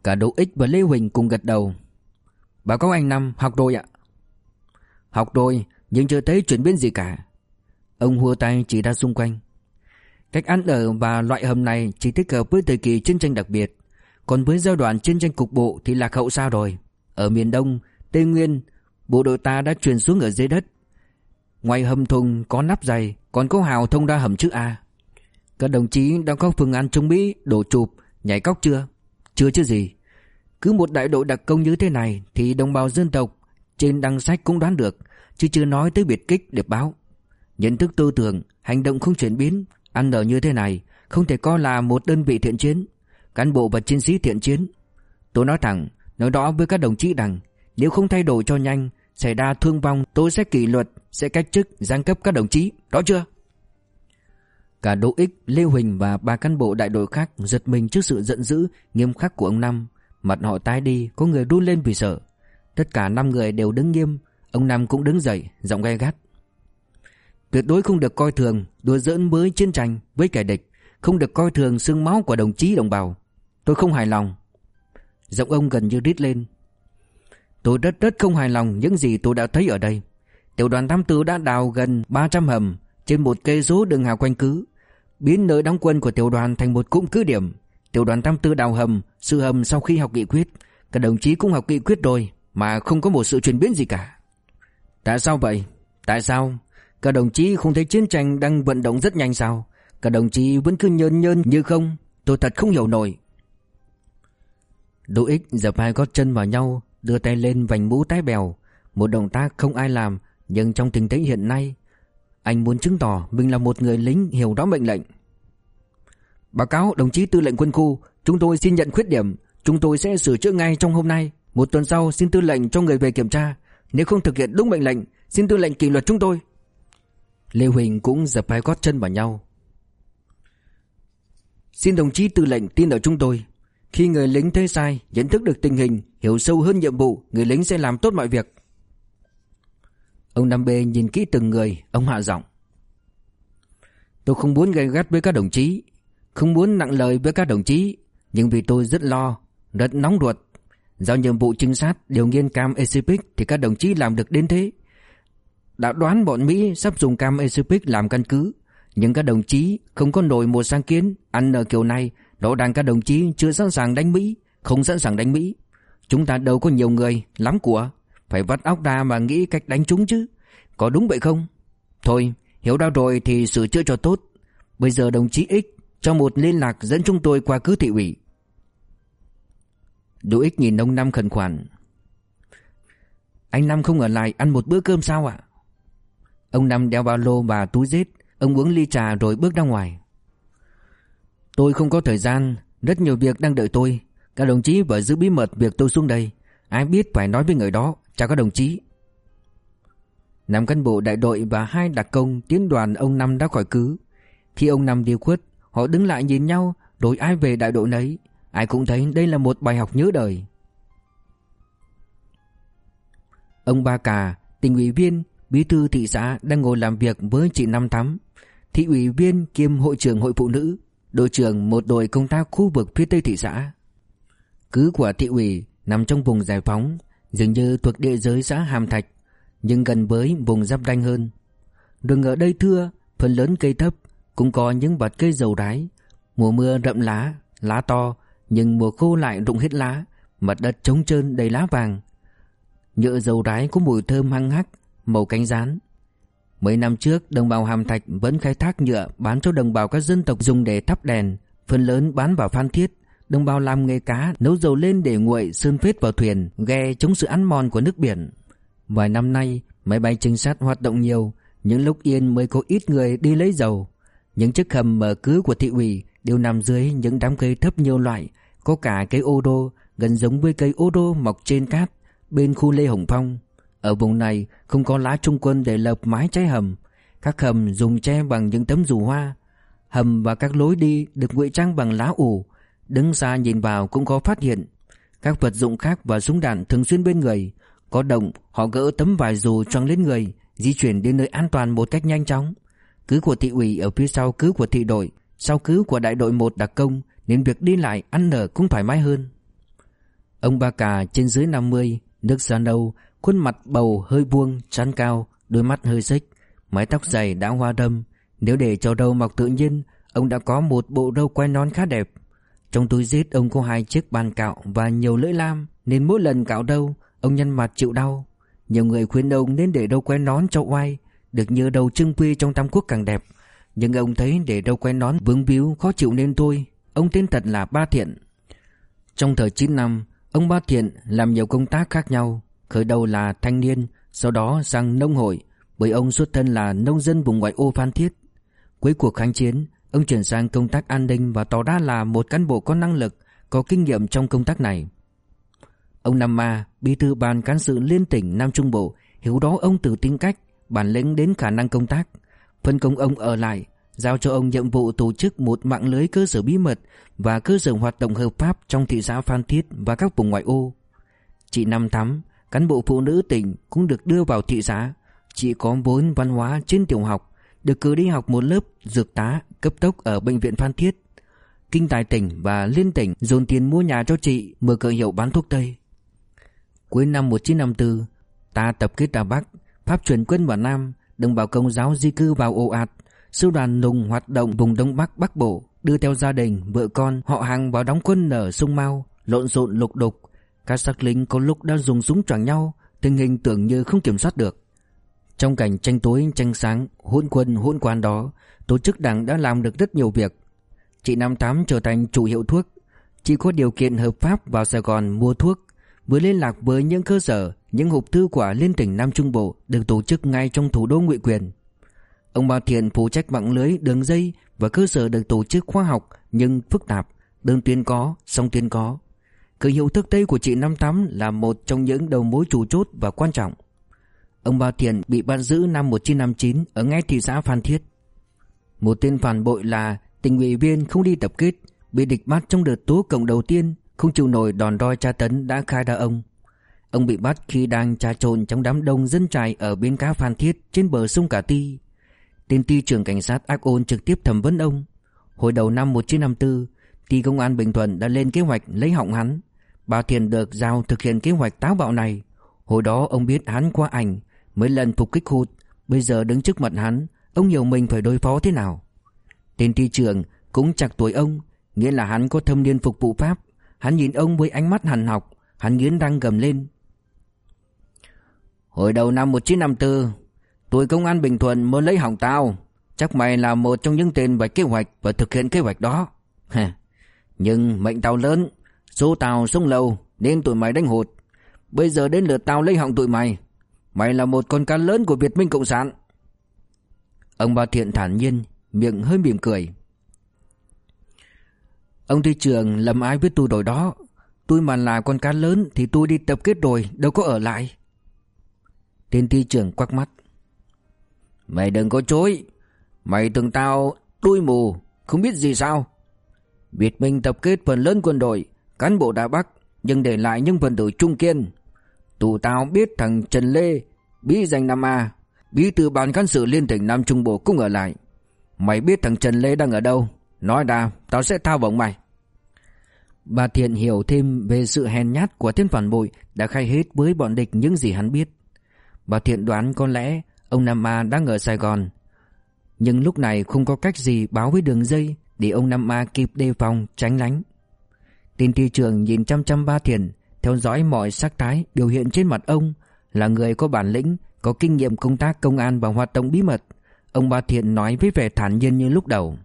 Cả Đỗ Ích và Lê Huỳnh cùng gật đầu. Báo cáo anh Năm học rồi ạ. Học rồi nhưng chưa thấy chuyển biến gì cả. Ông hua tay chỉ ra xung quanh. Cách ăn ở và loại hầm này chỉ thích hợp với thời kỳ chiến tranh đặc biệt. Còn với giai đoạn chiến tranh cục bộ thì lạc hậu sao rồi. Ở miền Đông, Tây Nguyên, bộ đội ta đã truyền xuống ở dưới đất. Ngoài hầm thùng có nắp dày, còn có hào thông ra hầm chữ A. Các đồng chí đã có phương án chống Mỹ đổ chụp, nhảy cóc chưa? Chưa chứ gì. Cứ một đại đội đặc công như thế này thì đồng bào dân tộc trên đăng sách cũng đoán được, chứ chưa nói tới biệt kích điệp báo. Nhận thức tư tưởng, hành động không chuyển biến, ăn ở như thế này không thể coi là một đơn vị thiện chiến, cán bộ và chiến sĩ thiện chiến. Tôi nói thẳng, nói rõ với các đồng chí rằng nếu không thay đổi cho nhanh, xảy ra thương vong, tôi sẽ kỷ luật, sẽ cách chức, giáng cấp các đồng chí, đó chưa? Cả Đỗ Ích, Lê Huỳnh và ba cán bộ đại đội khác giật mình trước sự giận dữ, nghiêm khắc của ông Năm. Mặt họ tái đi, có người run lên vì sợ. Tất cả năm người đều đứng nghiêm, ông Năm cũng đứng dậy, giọng gay gắt. Tuyệt đối không được coi thường, đùa giỡn với chiến tranh, với kẻ địch, không được coi thường xương máu của đồng chí đồng bào. Tôi không hài lòng. Giọng ông gần như rít lên. Tôi rất rất không hài lòng những gì tôi đã thấy ở đây. Tiểu đoàn 84 đã đào gần 300 hầm trên một cây số đường hào quanh cứ biến nơi đóng quân của tiểu đoàn thành một cụm cứ điểm. Tiểu đoàn 84 đào hầm, sư hầm sau khi học nghị quyết, các đồng chí cũng học nghị quyết rồi mà không có một sự chuyển biến gì cả. Tại sao vậy? Tại sao? Các đồng chí không thấy chiến tranh đang vận động rất nhanh sao? Các đồng chí vẫn cứ nhơn nhơn như không? Tôi thật không hiểu nổi. Đỗ ích dập hai gót chân vào nhau, đưa tay lên vành mũ tái bèo. Một động tác không ai làm, nhưng trong tình thế hiện nay, anh muốn chứng tỏ mình là một người lính hiểu rõ mệnh lệnh. Báo cáo đồng chí tư lệnh quân khu, chúng tôi xin nhận khuyết điểm, chúng tôi sẽ sửa chữa ngay trong hôm nay. Một tuần sau xin tư lệnh cho người về kiểm tra, nếu không thực hiện đúng mệnh lệnh, xin tư lệnh kỷ luật chúng tôi. Lê Huỳnh cũng dập hai gót chân vào nhau. Xin đồng chí tư lệnh tin ở chúng tôi. Khi người lính thấy sai, nhận thức được tình hình, hiểu sâu hơn nhiệm vụ, người lính sẽ làm tốt mọi việc. Ông Nam B nhìn kỹ từng người Ông hạ giọng. Tôi không muốn gây gắt với các đồng chí Không muốn nặng lời với các đồng chí Nhưng vì tôi rất lo Rất nóng ruột. Giao nhiệm vụ trinh sát điều nghiên cam Ecipic Thì các đồng chí làm được đến thế. Đã đoán bọn Mỹ sắp dùng cam Ecipic làm căn cứ Nhưng các đồng chí không có nổi một sáng kiến Ăn ở kiểu này. Rõ ràng các đồng chí chưa sẵn sàng đánh Mỹ Không sẵn sàng đánh Mỹ. Chúng ta đâu có nhiều người, lắm của. Phải vắt óc ra mà nghĩ cách đánh chúng chứ. Có đúng vậy không? Thôi, hiểu đau rồi thì sửa chữa cho tốt. Bây giờ đồng chí X cho một liên lạc dẫn chúng tôi qua cứ thị ủy. Đỗ X nhìn ông Năm khẩn khoản. Anh Năm không ở lại ăn một bữa cơm sao ạ? Ông Năm đeo ba lô và túi dết Ông uống ly trà rồi bước ra ngoài. Tôi không có thời gian Rất nhiều việc đang đợi tôi. Các đồng chí phải giữ bí mật việc tôi xuống đây. Ai biết phải nói với người đó. Chào các đồng chí. Năm cán bộ đại đội và hai đặc công tiến đoàn ông Năm đã khỏi cứ. Khi ông Năm đi khuất, Họ đứng lại nhìn nhau, Rồi ai về đại đội nấy. Ai cũng thấy đây là một bài học nhớ đời. Ông Ba Cà, Tỉnh ủy viên, Bí thư thị xã đang ngồi làm việc với chị Năm Thắm. Thị ủy viên kiêm hội trưởng hội phụ nữ, Đội trưởng một đội công tác khu vực phía tây thị xã. Cứ của thị ủy nằm trong vùng giải phóng. Dường như thuộc địa giới xã Hàm Thạch Nhưng gần với vùng giáp ranh hơn. Đường ở đây thưa Phần lớn cây thấp Cũng có những bạt cây dầu đái. Mùa mưa rậm lá Lá to Nhưng mùa khô lại rụng hết lá Mặt đất trống trơn đầy lá vàng. Nhựa dầu đái có mùi thơm hăng hắc Màu cánh rán. Mấy năm trước đồng bào Hàm Thạch vẫn khai thác nhựa bán cho đồng bào các dân tộc dùng để thắp đèn, phần lớn bán vào Phan Thiết. Đồng bào làm nghề cá, nấu dầu lên để nguội sơn phết vào thuyền, ghe chống sự ăn mòn của nước biển. Vài năm nay, máy bay trinh sát hoạt động nhiều, những lúc yên mới có ít người đi lấy dầu. Những chiếc hầm mở cứ của thị ủy đều nằm dưới những đám cây thấp nhiều loại, có cả cây ô đô, gần giống với cây ô đô mọc trên cát, bên khu Lê Hồng Phong. Ở vùng này không có lá trung quân để lợp mái cháy hầm Các hầm dùng che bằng những tấm dù hoa Hầm và các lối đi được ngụy trang bằng lá ủ Đứng xa nhìn vào cũng có phát hiện Các vật dụng khác và súng đạn thường xuyên bên người Có động họ gỡ tấm vải dù choàng lên người Di chuyển đến nơi an toàn một cách nhanh chóng Cứ của thị ủy ở phía sau cứ của thị đội Sau cứ của đại đội 1 đặc công Nên việc đi lại ăn nở cũng thoải mái hơn Ông Ba Cà trên dưới 50 Nước da nâu Khuôn mặt bầu hơi vuông, trán cao, đôi mắt hơi xích, mái tóc dày đã hoa đâm. Nếu để cho râu mọc tự nhiên, ông đã có một bộ râu quai nón khá đẹp. Trong túi giết ông có hai chiếc bàn cạo và nhiều lưỡi lam, nên mỗi lần cạo đâu ông nhăn mặt chịu đau. Nhiều người khuyên ông nên để đâu quai nón cho oai, được như đầu trưng quy trong tam quốc càng đẹp. Nhưng ông thấy để đâu quai nón vướng víu khó chịu nên thôi. Ông tên thật là Ba Thiện. Trong thời 9 năm, ông Ba Thiện làm nhiều công tác khác nhau. Khởi đầu là thanh niên Sau đó sang nông hội Bởi ông xuất thân là nông dân vùng ngoại ô Phan Thiết Cuối cuộc kháng chiến Ông chuyển sang công tác an ninh Và tỏ ra là một cán bộ có năng lực, Có kinh nghiệm trong công tác này. Ông Nam Ma, Bí thư ban cán sự liên tỉnh Nam Trung Bộ, Hiểu đó ông từ tính cách, Bản lĩnh đến khả năng công tác. Phân công ông ở lại, Giao cho ông nhiệm vụ tổ chức một mạng lưới cơ sở bí mật Và cơ sở hoạt động hợp pháp Trong thị xã Phan Thiết và các vùng ngoại ô. Chị Năm Thắm, Cán bộ phụ nữ tỉnh cũng được đưa vào thị xã. Chị có vốn văn hóa trên tiểu học được cử đi học một lớp dược tá cấp tốc ở bệnh viện Phan Thiết. Kinh tài tỉnh và liên tỉnh dồn tiền mua nhà cho chị mở cửa hiệu bán thuốc Tây. Cuối năm 1954 Ta tập kết ra Bắc Pháp chuyển quân vào Nam Đồng bào công giáo di cư vào ồ ạt. Sư đoàn nùng hoạt động vùng Đông Bắc Bắc Bộ Đưa theo gia đình, vợ con, họ hàng vào đóng quân ở sông Mau Lộn xộn lục đục. Các sắc lính có lúc đã dùng súng choảng nhau Tình hình tưởng như không kiểm soát được. Trong cảnh tranh tối tranh sáng Hỗn quân hỗn quan đó Tổ chức đảng đã làm được rất nhiều việc. Chị Năm Tám trở thành chủ hiệu thuốc. Chị có điều kiện hợp pháp vào Sài Gòn mua thuốc Vừa liên lạc với những cơ sở Những hộp thư quả liên tỉnh Nam Trung Bộ Được tổ chức ngay trong thủ đô ngụy quyền. Ông Bao Thiện phụ trách mạng lưới đường dây Và cơ sở được tổ chức khoa học Nhưng phức tạp Đơn tuyến có, song tuyến có. Cửa hiệu thức Tây của chị Năm Tám là một trong những đầu mối chủ chốt và quan trọng. Ông Ba Thiện bị bắt giữ năm 1959 ở ngay thị xã Phan Thiết. Một tên phản bội là tình ủy viên không đi tập kết, bị địch bắt trong đợt tố cộng đầu tiên, không chịu nổi đòn roi tra tấn đã khai ra ông. Ông bị bắt khi đang trà trộn trong đám đông dân trại ở bến cá Phan Thiết trên bờ sông Cà Ti. Tên ty trưởng cảnh sát Ác Ôn trực tiếp thẩm vấn ông. Hồi đầu năm 1954, ty công an Bình Thuận đã lên kế hoạch lấy họng hắn. Bà Thiền được giao thực hiện kế hoạch táo bạo này. Hồi đó ông biết hắn qua ảnh, mấy lần phục kích hụt, bây giờ đứng trước mặt hắn, ông hiểu mình phải đối phó thế nào. Tên ty trưởng cũng chặt tuổi ông, nghĩa là hắn có thâm niên phục vụ Pháp. Hắn nhìn ông với ánh mắt hằn học, hắn nghiến răng gầm lên. Hồi đầu năm 1954, tôi công an Bình Thuận mới lấy hỏng tao. Chắc mày là một trong những tên vạch kế hoạch và thực hiện kế hoạch đó. Nhưng mệnh tao lớn, số tao sống lâu nên tụi mày đánh hụt. Bây giờ đến lượt tao lấy hỏng tụi mày. Mày là một con cá lớn của Việt Minh Cộng sản. Ông Ba Thiện thản nhiên, miệng hơi mỉm cười. Ông thị trưởng lầm ai với tôi đổi đó. Tôi mà là con cá lớn thì tôi đi tập kết rồi, đâu có ở lại. Tên thị trưởng quắc mắt. Mày đừng có chối. Mày tưởng tao đuôi mù, không biết gì sao. Việt Minh tập kết phần lớn quân đội, cán bộ Đà Bắc, nhưng để lại những phần tử trung kiên. Tụ tao biết thằng Trần Lê, bí danh Nam A, bí thư ban cán sự liên tỉnh Nam Trung Bộ cũng ở lại. Mày biết thằng Trần Lê đang ở đâu? Nói ra, tao sẽ thao bổng mày. Bà Thiện hiểu thêm về sự hèn nhát của Thiên phản bội đã khai hết với bọn địch những gì hắn biết. Bà Thiện đoán có lẽ ông Nam A đang ở Sài Gòn. Nhưng lúc này không có cách gì báo với đường dây để ông Nam A kịp đề phòng, tránh lánh. Tên thị trường nhìn chăm chăm ba Thiện, theo dõi mọi sắc thái biểu hiện trên mặt ông, là người có bản lĩnh, có kinh nghiệm công tác công an và hoạt động bí mật. Ông Ba Thiện nói với vẻ thản nhiên như lúc đầu.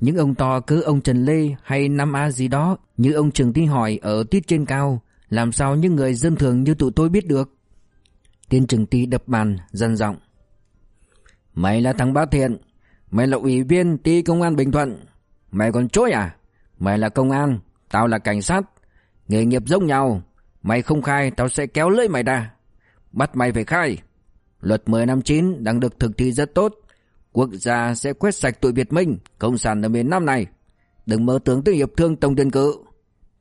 Những ông to cứ ông Trần Lê hay Nam A gì đó như ông Trường Ti hỏi ở tiết trên cao làm sao những người dân thường như tụi tôi biết được Tiên Trường Ti đập bàn dần giọng Mày là thằng Ba Thiện Mày là ủy viên ty công an Bình Thuận Mày còn chối à Mày là công an Tao là cảnh sát. Nghề nghiệp giống nhau. Mày không khai, tao sẽ kéo lưỡi mày ra. Bắt mày phải khai. Luật 10 năm 9 đang được thực thi rất tốt. Quốc gia sẽ quét sạch tụi Việt Minh, Cộng sản ở miền Nam này. Đừng mơ tưởng tới hiệp thương tổng tuyển cử.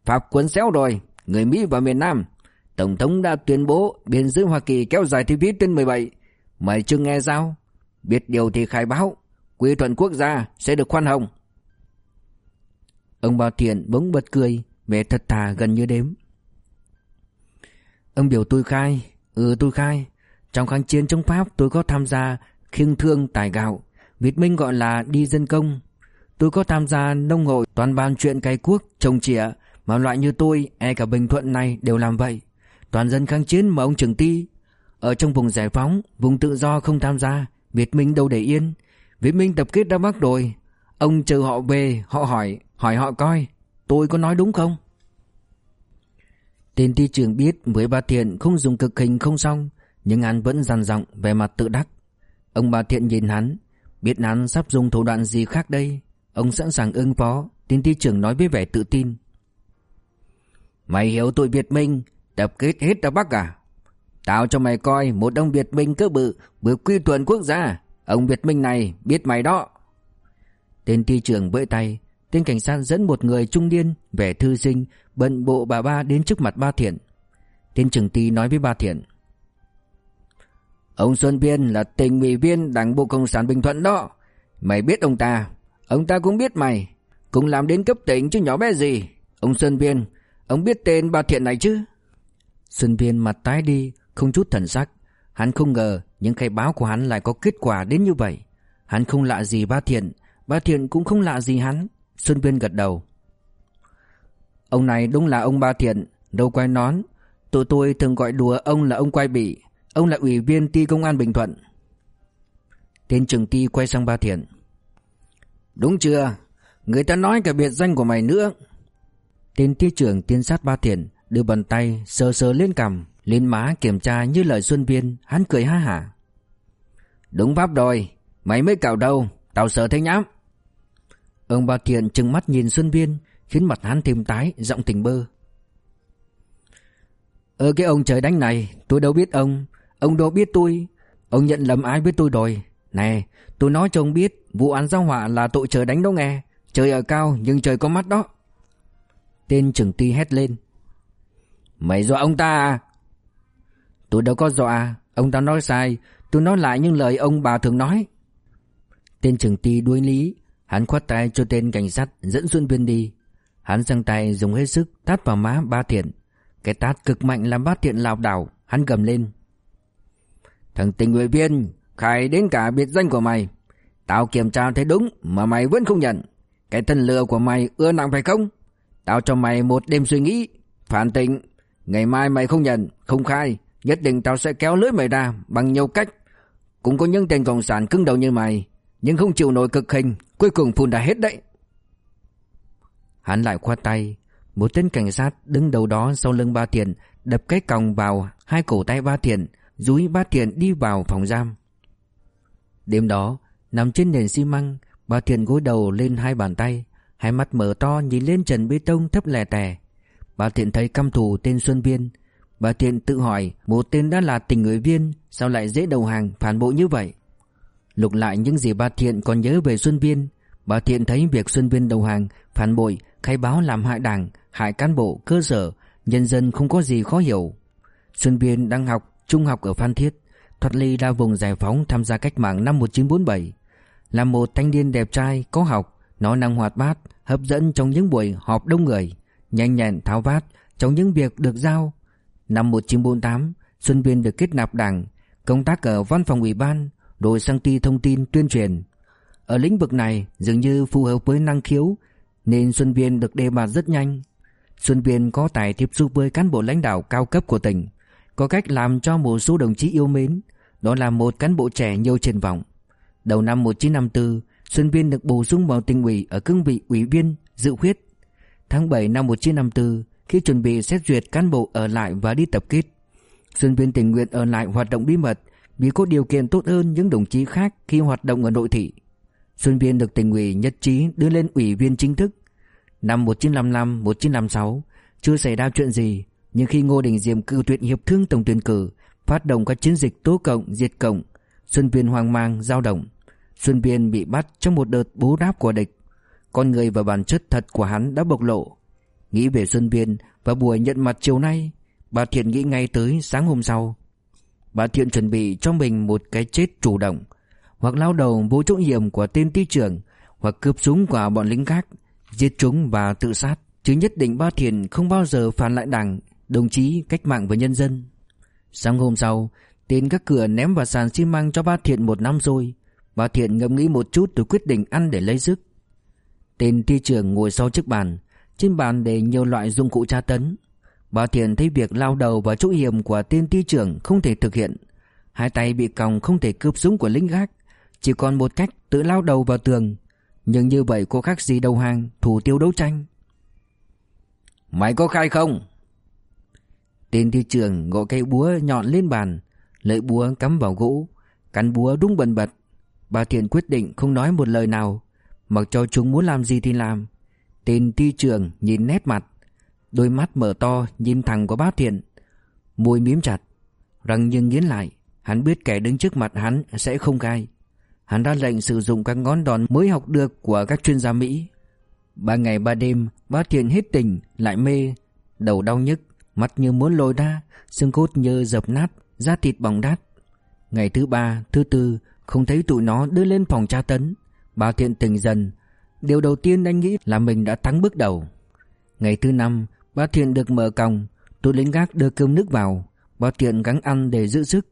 Pháp cuốn xéo rồi, Người Mỹ và miền Nam. Tổng thống đã tuyên bố biên giới Hoa Kỳ kéo dài tới phía trên 17 Mày chưa nghe sao? Biết điều thì khai báo. Quy thuận quốc gia sẽ được khoan hồng. Ông Bảo Thiện bỗng bật cười Vẻ thật thà gần như đếm. Ông biểu tôi khai Ừ tôi khai. Trong kháng chiến chống Pháp tôi có tham gia khiêng thương tài gạo. Việt Minh gọi là đi dân công. Tôi có tham gia nông hội toàn ban chuyện cày cuốc, trồng trịa Mà loại như tôi, e cả Bình Thuận này đều làm vậy. Toàn dân kháng chiến mà ông trưởng ti. Ở trong vùng giải phóng, vùng tự do không tham gia Việt Minh đâu để yên. Việt Minh tập kết đã Bắc rồi. Ông chờ họ về, họ hỏi, hỏi họ coi Tôi có nói đúng không? Tên ty trưởng biết với bà Thiện không dùng cực hình không xong Nhưng an vẫn dằn giọng về mặt tự đắc. Ông bà Thiện nhìn hắn Biết hắn sắp dùng thủ đoạn gì khác đây? Ông sẵn sàng ứng phó Tên ty trưởng nói với vẻ tự tin. Mày hiểu tụi Việt Minh Tập kết hết ra Bắc à? Tao cho mày coi một ông Việt Minh cơ bự Vừa quy tuần quốc gia. Ông Việt Minh này biết mày đó. Tên ty trưởng bỡi tay Tên cảnh sát dẫn một người trung niên Vẻ thư sinh Bận bộ bà ba đến trước mặt ba thiện Tên trưởng ty nói với ba thiện Ông Xuân Viên là tình ủy viên Đảng Bộ Cộng sản Bình Thuận đó. Mày biết ông ta, ông ta cũng biết mày. Cùng làm đến cấp tỉnh chứ nhỏ bé gì. Ông Xuân Viên, ông biết tên bà Thiện này chứ? Xuân Viên mặt tái đi, không chút thần sắc. Hắn không ngờ những khai báo của hắn lại có kết quả đến như vậy. Hắn không lạ gì ba Thiện, ba Thiện cũng không lạ gì hắn. Xuân Viên gật đầu. Ông này đúng là ông ba Thiện, đâu quay nón. Tụi tôi thường gọi đùa ông là ông quay bị. Ông là ủy viên ty công an Bình Thuận Tên trưởng ty quay sang ba thiện Đúng chưa Người ta nói cả biệt danh của mày nữa Tên ty trưởng tiên sát ba thiện Đưa bàn tay sờ sờ lên cằm Lên má kiểm tra như lời Xuân Viên Hắn cười ha hả Đúng pháp rồi Mày mới cạo đâu Tao sợ thế nhám Ông ba thiện trừng mắt nhìn Xuân Viên Khiến mặt hắn thêm tái Giọng tình bơ. Ơ cái ông trời đánh này Tôi đâu biết ông. Ông đâu biết tôi. Ông nhận lầm ai biết tôi rồi. Nè tôi nói cho ông biết Vụ án giao họa là tội trời đánh đó nghe. Trời ở cao nhưng trời có mắt đó. Tên trưởng ty hét lên. Mày dọa ông ta à? Tôi đâu có dọa, ông ta nói sai, tôi nói lại những lời ông bà thường nói. Tên trưởng ty đuôi lý, hắn khoát tay cho tên cảnh sát dẫn Xuân Viên đi. Hắn giang tay dùng hết sức tát vào má ba thiện. Cái tát cực mạnh làm ba thiện lảo đảo, hắn gầm lên. Thằng tình nguyện viên, khai đến cả biệt danh của mày. Tao kiểm tra thấy đúng mà mày vẫn không nhận. Cái thân lừa của mày ưa nặng phải không? Tao cho mày một đêm suy nghĩ, phản tỉnh. Ngày mai mày không nhận, không khai, nhất định tao sẽ kéo lưới mày ra bằng nhiều cách. Cũng có những tên cộng sản cứng đầu như mày, nhưng không chịu nổi cực hình, cuối cùng phun đã hết đấy. Hắn lại khoa tay, một tên cảnh sát đứng đầu đó sau lưng ba thiện, đập cái còng vào hai cổ tay ba thiện, dúi ba thiện đi vào phòng giam. Đêm đó, nằm trên nền xi măng, ba thiện gối đầu lên hai bàn tay, hai mắt mở to nhìn lên trần bê tông thấp lè tè. Bà Thiện thấy căm thù tên Xuân Viên. Bà Thiện tự hỏi một tên đã là tình người viên sao lại dễ đầu hàng phản bội như vậy. Lục lại những gì bà Thiện còn nhớ về Xuân Viên. Bà Thiện thấy việc Xuân Viên đầu hàng, phản bội, khai báo làm hại đảng, hại cán bộ, cơ sở, nhân dân không có gì khó hiểu. Xuân Viên đang học trung học ở Phan Thiết, thoát ly ra vùng giải phóng tham gia cách mạng năm 1947. Là một thanh niên đẹp trai, có học, Nó năng hoạt bát, hấp dẫn trong những buổi họp đông người nhanh nhẹn tháo vát trong những việc được giao. Năm 1948, Xuân Viên được kết nạp đảng, công tác ở văn phòng ủy ban, rồi sang ti thông tin tuyên truyền. Ở lĩnh vực này dường như phù hợp với năng khiếu, nên Xuân Viên được đề bạt rất nhanh. Xuân Viên có tài tiếp xúc với cán bộ lãnh đạo cao cấp của tỉnh, có cách làm cho một số đồng chí yêu mến, đó là một cán bộ trẻ nhiều triển vọng. Đầu năm 1954, Xuân Viên được bổ sung vào tỉnh ủy ở cương vị ủy viên dự khuyết Tháng 7 năm 1954, khi chuẩn bị xét duyệt cán bộ ở lại và đi tập kết, Xuân viên tình nguyện ở lại hoạt động bí mật vì có điều kiện tốt hơn những đồng chí khác khi hoạt động ở nội thị. Xuân viên được tỉnh ủy nhất trí đưa lên ủy viên chính thức. Năm 1955-1956, chưa xảy ra chuyện gì, nhưng khi Ngô Đình Diệm cử tuyển hiệp thương tổng tuyển cử, phát động các chiến dịch tố cộng, diệt cộng, Xuân viên hoang mang, dao động. Xuân viên bị bắt trong một đợt bố đáp của địch. Con người và bản chất thật của hắn đã bộc lộ Nghĩ về Xuân Viên Và buổi nhận mặt chiều nay Bà Thiện nghĩ ngay tới sáng hôm sau Bà Thiện chuẩn bị cho mình một cái chết chủ động. Hoặc lao đầu vô trách nhiệm của tên ty trưởng Hoặc cướp súng của bọn lính khác Giết chúng và tự sát. Chứ nhất định bà Thiện không bao giờ phản lại đảng Đồng chí, cách mạng và nhân dân. Sáng hôm sau Tên các cửa ném vào sàn xi măng cho bà Thiện một năm rồi. Bà Thiện ngẫm nghĩ một chút rồi quyết định ăn để lấy sức. Tên ty trưởng ngồi sau chiếc bàn. Trên bàn để nhiều loại dụng cụ tra tấn. Bà Thiện thấy việc lao đầu vào chỗ hiểm của tên ty trưởng không thể thực hiện. Hai tay bị còng không thể cướp súng của lính gác Chỉ còn một cách tự lao đầu vào tường. Nhưng như vậy có khác gì đầu hàng Thủ tiêu đấu tranh. Mày có khai không? Tên ty trưởng gõ cây búa nhọn lên bàn Lợi búa cắm vào gỗ Cắn búa đúng bần bật. Bà Thiện quyết định không nói một lời nào. Mặc cho chúng muốn làm gì thì làm. Tên ty trưởng nhìn nét mặt Đôi mắt mở to nhìn thẳng của Bá thiện. Môi miếm chặt Răng nhưng nghiến lại. Hắn biết kẻ đứng trước mặt hắn sẽ không gai. Hắn ra lệnh sử dụng các ngón đòn mới học được của các chuyên gia Mỹ. Ba ngày ba đêm Bá thiện hết tình Lại mê Đầu đau nhức Mắt như muốn lồi ra Xương cốt như dập nát Da thịt bỏng đát. Ngày thứ ba, thứ tư Không thấy tụi nó đưa lên phòng tra tấn. Bà Thiện tỉnh dần. Điều đầu tiên anh nghĩ là mình đã thắng bước đầu. Ngày thứ năm Bà Thiện được mở còng, Tôi lính gác đưa cơm nước vào. Bà Thiện gắng ăn để giữ sức.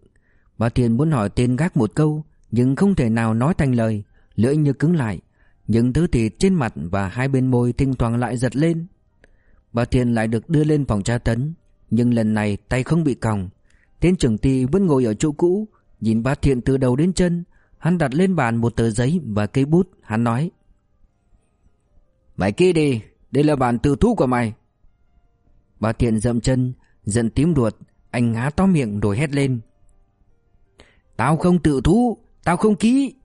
Bà Thiện muốn hỏi tên gác một câu, Nhưng không thể nào nói thành lời. Lưỡi như cứng lại, Những thứ thịt trên mặt và hai bên môi thỉnh thoảng lại giật lên. Bà Thiện lại được đưa lên phòng tra tấn, Nhưng lần này tay không bị còng. Tên trưởng ty vẫn ngồi ở chỗ cũ, Nhìn bà Thiện từ đầu đến chân. Hắn đặt lên bàn một tờ giấy và cây bút, Hắn nói, Mày kia đi, Đây là bản tự thú của mày. Bà Thiện dậm chân, Giận tím ruột, Anh há to miệng rồi hét lên. Tao không tự thú, Tao không ký.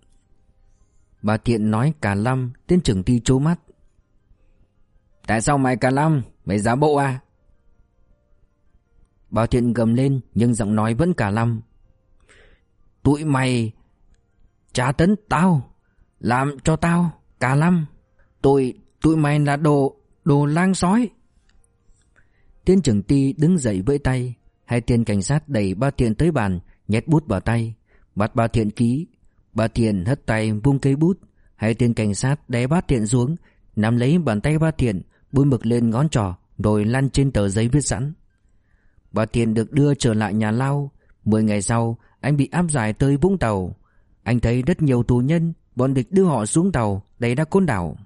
Bà Thiện nói cả lâm Tên trưởng ty trố mắt. Tại sao mày cả lâm Mày giả bộ à? Bà Thiện gầm lên, Nhưng giọng nói vẫn cả lâm Tụi mày Trả tấn tao, Làm cho tao, Cả lâm Tụi Tụi mày là đồ Đồ lang sói. Tiên trưởng ty đứng dậy vẫy tay, Hai tên cảnh sát đẩy ba thiện tới bàn, Nhét bút vào tay. Bắt ba thiện ký. Ba thiện hất tay vung cây bút, Hai tên cảnh sát đè ba thiện xuống, Nắm lấy bàn tay ba thiện, Bôi mực lên ngón trỏ, Rồi lăn trên tờ giấy viết sẵn. Ba thiện được đưa trở lại nhà lao. Mười ngày sau, Anh bị áp giải tới Vũng Tàu. Anh thấy rất nhiều tù nhân, Bọn địch đưa họ xuống tàu Đẩy ra côn đảo.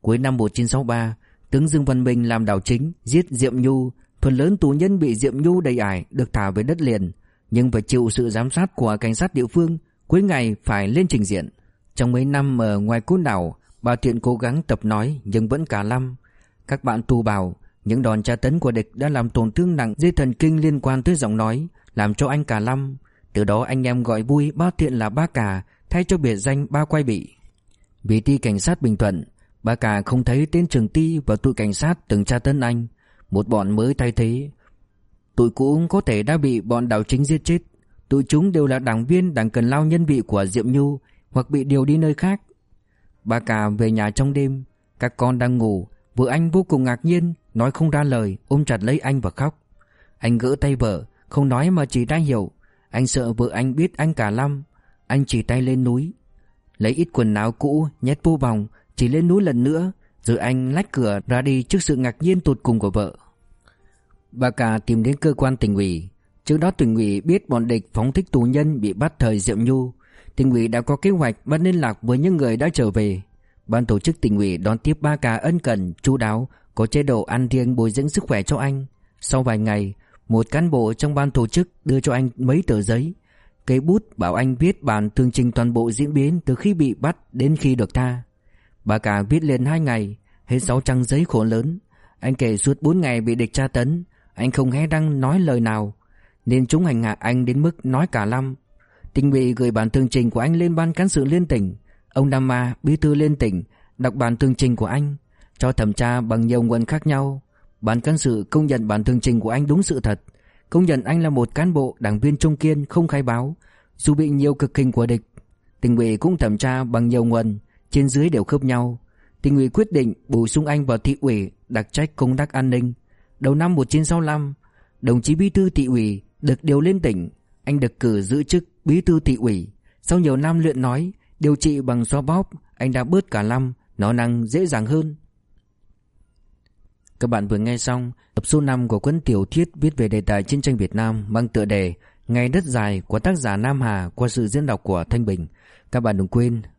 Cuối năm 1963 Tướng Dương Văn Minh làm đảo chính, Giết Diệm Nhu. Phần lớn tù nhân bị Diệm Nhu đầy ải, Được thả về đất liền. Nhưng phải chịu sự giám sát của cảnh sát địa phương, Cuối ngày phải lên trình diện. Trong mấy năm ở ngoài côn đảo, Bà Thiện cố gắng tập nói, Nhưng vẫn cả lăm Các bạn tù bảo, Những đòn tra tấn của địch đã làm tổn thương nặng dây thần kinh liên quan tới giọng nói, Làm cho anh cả lăm Từ đó anh em gọi vui ba Thiện là ba cả, Thay cho biệt danh ba quay bị. Vì ti cảnh sát Bình Thuận Bà cả không thấy tên trường ti và tụi cảnh sát từng tra tấn anh. Một bọn mới thay thế. Tụi cũ có thể đã bị bọn đảo chính giết chết. Tụi chúng đều là đảng viên, đảng cần lao nhân vị của Diệm Nhu Hoặc bị điều đi nơi khác. Bà cả về nhà trong đêm. Các con đang ngủ. Vợ anh vô cùng ngạc nhiên, Nói không ra lời, Ôm chặt lấy anh và khóc. Anh gỡ tay vợ, Không nói mà chỉ đã hiểu. Anh sợ vợ anh biết anh cả lâm Anh chỉ tay lên núi. Lấy ít quần áo cũ, nhét vô vòng chỉ lên núi lần nữa Rồi anh lách cửa ra đi trước sự ngạc nhiên tột cùng của vợ. Bà cả tìm đến cơ quan tỉnh ủy. Trước đó tỉnh ủy biết bọn địch phóng thích tù nhân bị bắt thời diệm Nhu. Tỉnh ủy đã có kế hoạch bắt liên lạc với những người đã trở về. Ban tổ chức tỉnh ủy đón tiếp ba cả ân cần, chú đáo Có chế độ ăn riêng bồi dưỡng sức khỏe cho anh. Sau vài ngày Một cán bộ trong ban tổ chức đưa cho anh mấy tờ giấy. Cây bút bảo anh viết bản tường trình toàn bộ diễn biến từ khi bị bắt đến khi được tha. Bà cả viết liền hai ngày Hết sáu trang giấy khổ lớn. Anh kể suốt bốn ngày bị địch tra tấn Anh không hé răng nói lời nào. Nên chúng hành hạ anh đến mức nói cả năm Tỉnh ủy gửi bản tường trình của anh lên ban cán sự liên tỉnh. Ông Nam Ma, bí thư liên tỉnh Đọc bản tường trình của anh Cho thẩm tra bằng nhiều nguồn khác nhau. Ban cán sự công nhận bản tường trình của anh đúng sự thật Công nhận anh là một cán bộ đảng viên trung kiên không khai báo Dù bị nhiều cực hình của địch. Tỉnh ủy cũng thẩm tra bằng nhiều nguồn trên dưới đều khớp nhau. Tỉnh ủy quyết định bổ sung anh vào thị ủy đặc trách công tác an ninh. Đầu năm 1965, đồng chí bí thư thị ủy được điều lên tỉnh, anh được cử giữ chức bí thư thị ủy. Sau nhiều năm luyện nói, điều trị bằng xoa bóp, anh đã bớt cả năm, nó năng dễ dàng hơn. Các bạn vừa nghe xong tập số 5 của cuốn tiểu thuyết viết về đề tài chiến tranh Việt Nam mang tựa đề Ngày đất dài của tác giả Nam Hà qua sự diễn đọc của Thanh Bình. Các bạn đừng quên